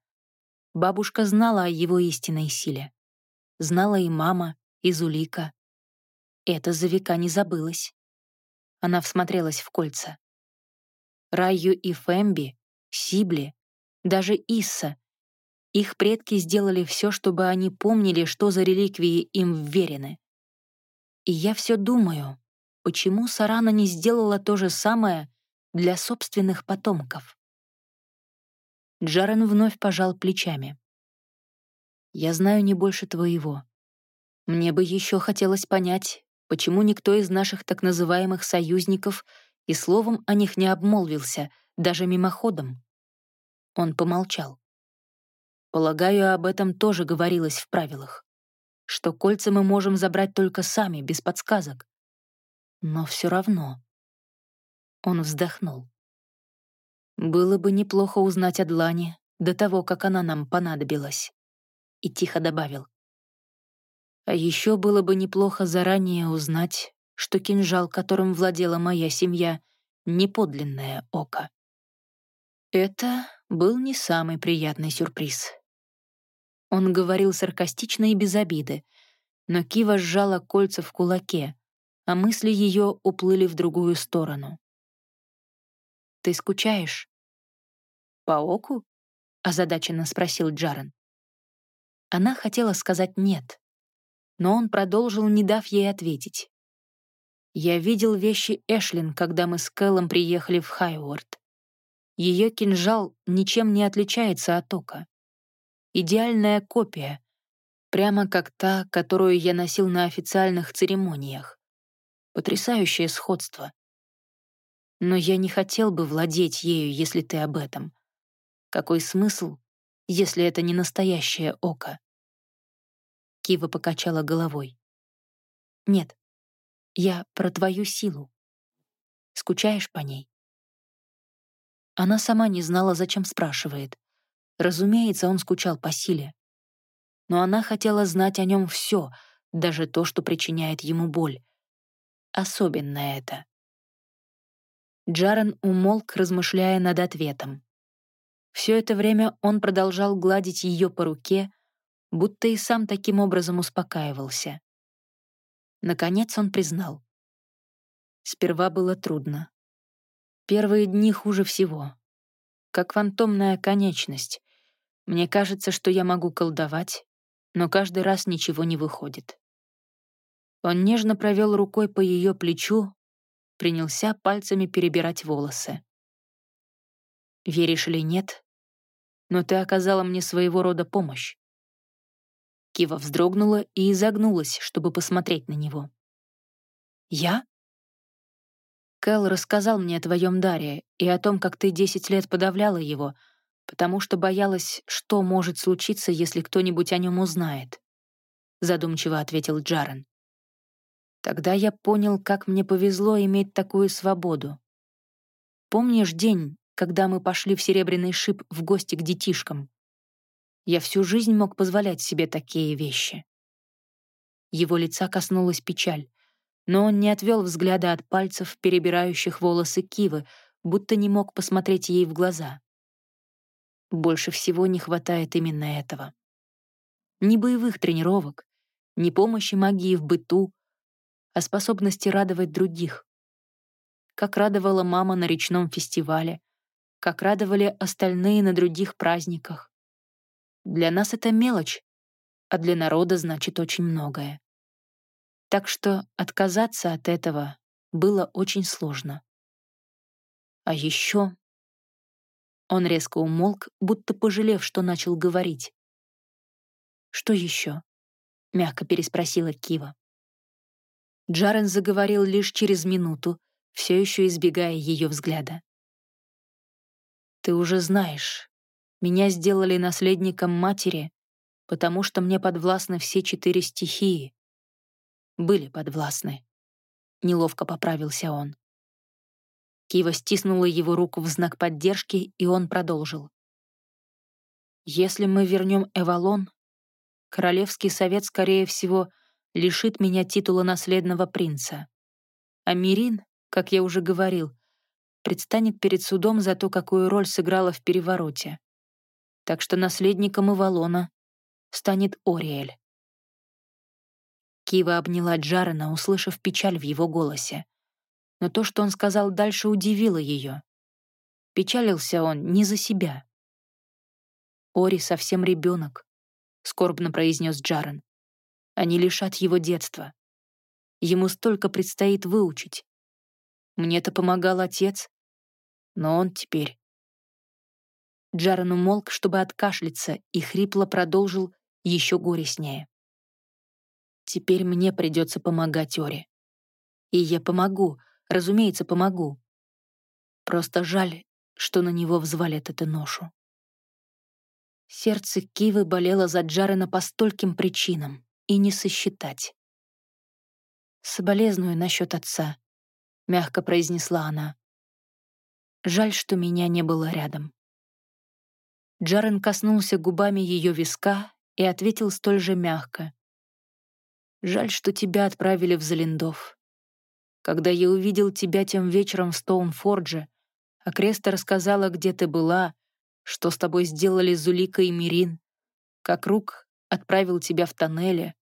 A: Бабушка знала о его истинной силе. Знала и мама, и Зулика. Это за века не забылось. Она всмотрелась в кольца. Раю и Фэмби, Сибли, даже Исса. Их предки сделали все, чтобы они помнили, что за реликвии им вверены. И я все думаю, почему Сарана не сделала то же самое для собственных потомков? Джарен вновь пожал плечами. «Я знаю не больше твоего. Мне бы еще хотелось понять, почему никто из наших так называемых союзников — и словом о них не обмолвился, даже мимоходом. Он помолчал. Полагаю, об этом тоже говорилось в правилах, что кольца мы можем забрать только сами, без подсказок. Но все равно. Он вздохнул. Было бы неплохо узнать о Длане до того, как она нам понадобилась. И тихо добавил. А еще было бы неплохо заранее узнать, что кинжал, которым владела моя семья, не подлинное око. Это был не самый приятный сюрприз. Он говорил саркастично и без обиды, но Кива сжала кольца в кулаке, а мысли ее уплыли в другую сторону. «Ты скучаешь?» «По оку?» — озадаченно спросил Джарен. Она хотела сказать «нет», но он продолжил, не дав ей ответить. Я видел вещи Эшлин, когда мы с Кэллом приехали в Хайуорд. Ее кинжал ничем не отличается от ока. Идеальная копия, прямо как та, которую я носил на официальных церемониях. Потрясающее сходство. Но я не хотел бы владеть ею, если ты об этом. Какой смысл, если это не настоящее око? Кива покачала головой. Нет, я про твою силу. Скучаешь по ней?» Она сама не знала, зачем спрашивает. Разумеется, он скучал по силе. Но она хотела знать о нем все, даже то, что причиняет ему боль. Особенно это. Джарен умолк, размышляя над ответом. Все это время он продолжал гладить ее по руке, будто и сам таким образом успокаивался. Наконец он признал. Сперва было трудно. Первые дни хуже всего. Как фантомная конечность. Мне кажется, что я могу колдовать, но каждый раз ничего не выходит. Он нежно провел рукой по ее плечу, принялся пальцами перебирать волосы. Веришь или нет, но ты оказала мне своего рода помощь. Кива вздрогнула и изогнулась, чтобы посмотреть на него. «Я?» Кэл рассказал мне о твоем даре и о том, как ты десять лет подавляла его, потому что боялась, что может случиться, если кто-нибудь о нем узнает. Задумчиво ответил Джарен. Тогда я понял, как мне повезло иметь такую свободу. Помнишь день, когда мы пошли в Серебряный шип в гости к детишкам? Я всю жизнь мог позволять себе такие вещи. Его лица коснулась печаль, но он не отвел взгляда от пальцев, перебирающих волосы Кивы, будто не мог посмотреть ей в глаза. Больше всего не хватает именно этого. Ни боевых тренировок, ни помощи магии в быту, а способности радовать других. Как радовала мама на речном фестивале, как радовали остальные на других праздниках. Для нас это мелочь, а для народа значит очень многое. Так что отказаться от этого было очень сложно. А еще... Он резко умолк, будто пожалев, что начал говорить. «Что еще?» — мягко переспросила Кива. Джарен заговорил лишь через минуту, все еще избегая ее взгляда. «Ты уже знаешь, меня сделали наследником матери, потому что мне подвластны все четыре стихии. Были подвластны. Неловко поправился он. Кива стиснула его руку в знак поддержки, и он продолжил. «Если мы вернем Эвалон, Королевский совет, скорее всего, лишит меня титула наследного принца. А Мирин, как я уже говорил, предстанет перед судом за то, какую роль сыграла в перевороте. Так что наследником Ивалона станет Ориэль. Кива обняла Джарена, услышав печаль в его голосе. Но то, что он сказал дальше, удивило ее. Печалился он не за себя. «Ори совсем ребенок», — скорбно произнес Джарен. Они лишат его детства. Ему столько предстоит выучить. Мне-то помогал отец, но он теперь... Джарен умолк, чтобы откашляться, и хрипло продолжил еще горестнее. «Теперь мне придется помогать Оре. И я помогу, разумеется, помогу. Просто жаль, что на него взвалят эту ношу». Сердце Кивы болело за Джарена по стольким причинам и не сосчитать. «Соболезную насчет отца», — мягко произнесла она. «Жаль, что меня не было рядом». Джарен коснулся губами ее виска и ответил столь же мягко. «Жаль, что тебя отправили в Залиндов. Когда я увидел тебя тем вечером в Стоунфордже, Креста рассказала, где ты была, что с тобой сделали Зулика и Мирин, как Рук отправил тебя в тоннеле,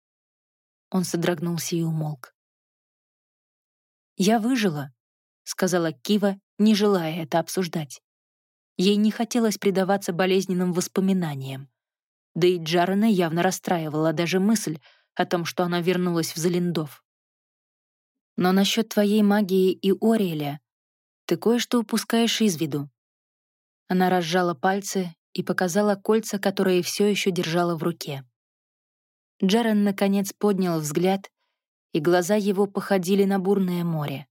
A: он содрогнулся и умолк. «Я выжила», — сказала Кива, не желая это обсуждать. Ей не хотелось предаваться болезненным воспоминаниям. Да и Джарена явно расстраивала даже мысль о том, что она вернулась в Залиндов. «Но насчет твоей магии и Ориэля ты кое-что упускаешь из виду». Она разжала пальцы и показала кольца, которые все еще держала в руке. Джарен, наконец, поднял взгляд, и глаза его походили на бурное море.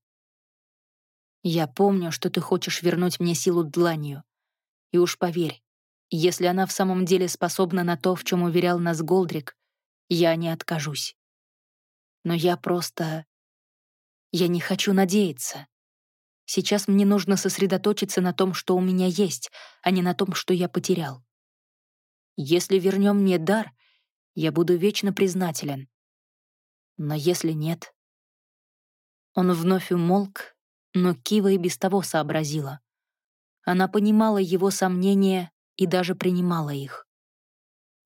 A: «Я помню, что ты хочешь вернуть мне силу дланью. И уж поверь, если она в самом деле способна на то, в чем уверял нас Голдрик, я не откажусь. Но я просто... Я не хочу надеяться. Сейчас мне нужно сосредоточиться на том, что у меня есть, а не на том, что я потерял. Если вернем мне дар — я буду вечно признателен. Но если нет... Он вновь умолк, но Кива и без того сообразила. Она понимала его сомнения и даже принимала их.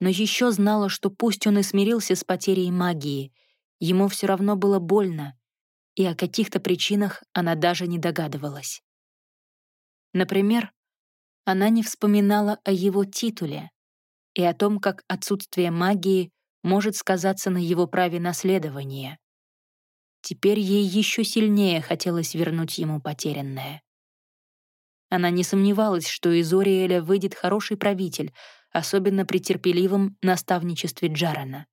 A: Но еще знала, что пусть он и смирился с потерей магии, ему все равно было больно, и о каких-то причинах она даже не догадывалась. Например, она не вспоминала о его титуле и о том, как отсутствие магии может сказаться на его праве наследования. Теперь ей еще сильнее хотелось вернуть ему потерянное. Она не сомневалась, что из Ориэля выйдет хороший правитель, особенно при терпеливом наставничестве Джарена.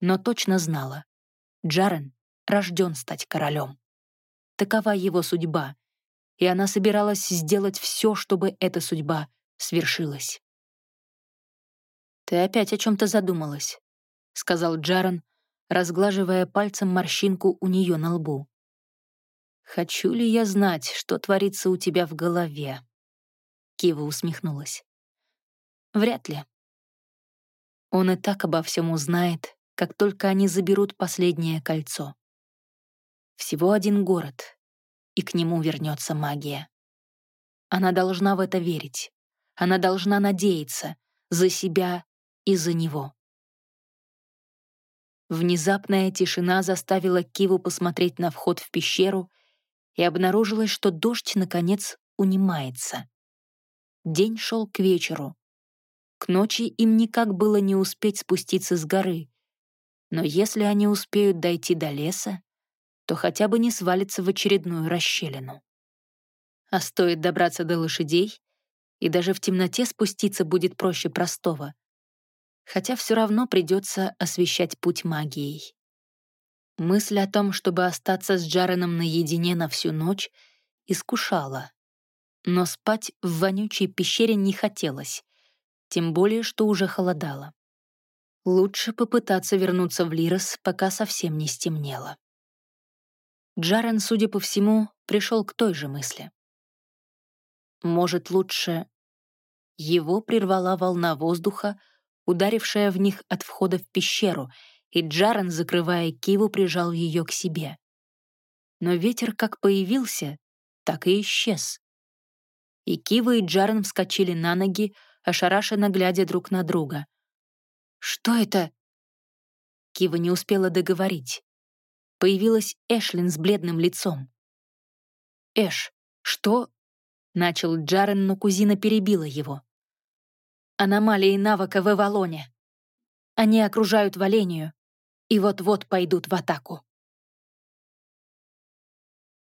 A: Но точно знала, Джарен рожден стать королем. Такова его судьба, и она собиралась сделать все, чтобы эта судьба свершилась. «Ты опять о чем-то задумалась», — сказал Джарен, разглаживая пальцем морщинку у нее на лбу. «Хочу ли я знать, что творится у тебя в голове?» Кива усмехнулась. «Вряд ли. Он и так обо всем узнает, как только они заберут последнее кольцо. Всего один город, и к нему вернется магия. Она должна в это верить. Она должна надеяться за себя и за него. Внезапная тишина заставила Киву посмотреть на вход в пещеру, и обнаружилось, что дождь, наконец, унимается. День шел к вечеру. К ночи им никак было не успеть спуститься с горы, но если они успеют дойти до леса, то хотя бы не свалится в очередную расщелину. А стоит добраться до лошадей, и даже в темноте спуститься будет проще простого, хотя все равно придется освещать путь магией. Мысль о том, чтобы остаться с Джареном наедине на всю ночь, искушала. Но спать в вонючей пещере не хотелось, тем более, что уже холодало. Лучше попытаться вернуться в Лирос, пока совсем не стемнело. Джарен, судя по всему, пришел к той же мысли. Может, лучше... Его прервала волна воздуха, ударившая в них от входа в пещеру, и Джарен, закрывая Киву, прижал ее к себе. Но ветер как появился, так и исчез. И Кива и Джарен вскочили на ноги, ошарашенно глядя друг на друга. «Что это?» Кива не успела договорить появилась Эшлин с бледным лицом. «Эш, что?» — начал Джарен, но кузина перебила его. «Аномалии навыка в Эвалоне. Они окружают Валению и вот-вот пойдут в атаку».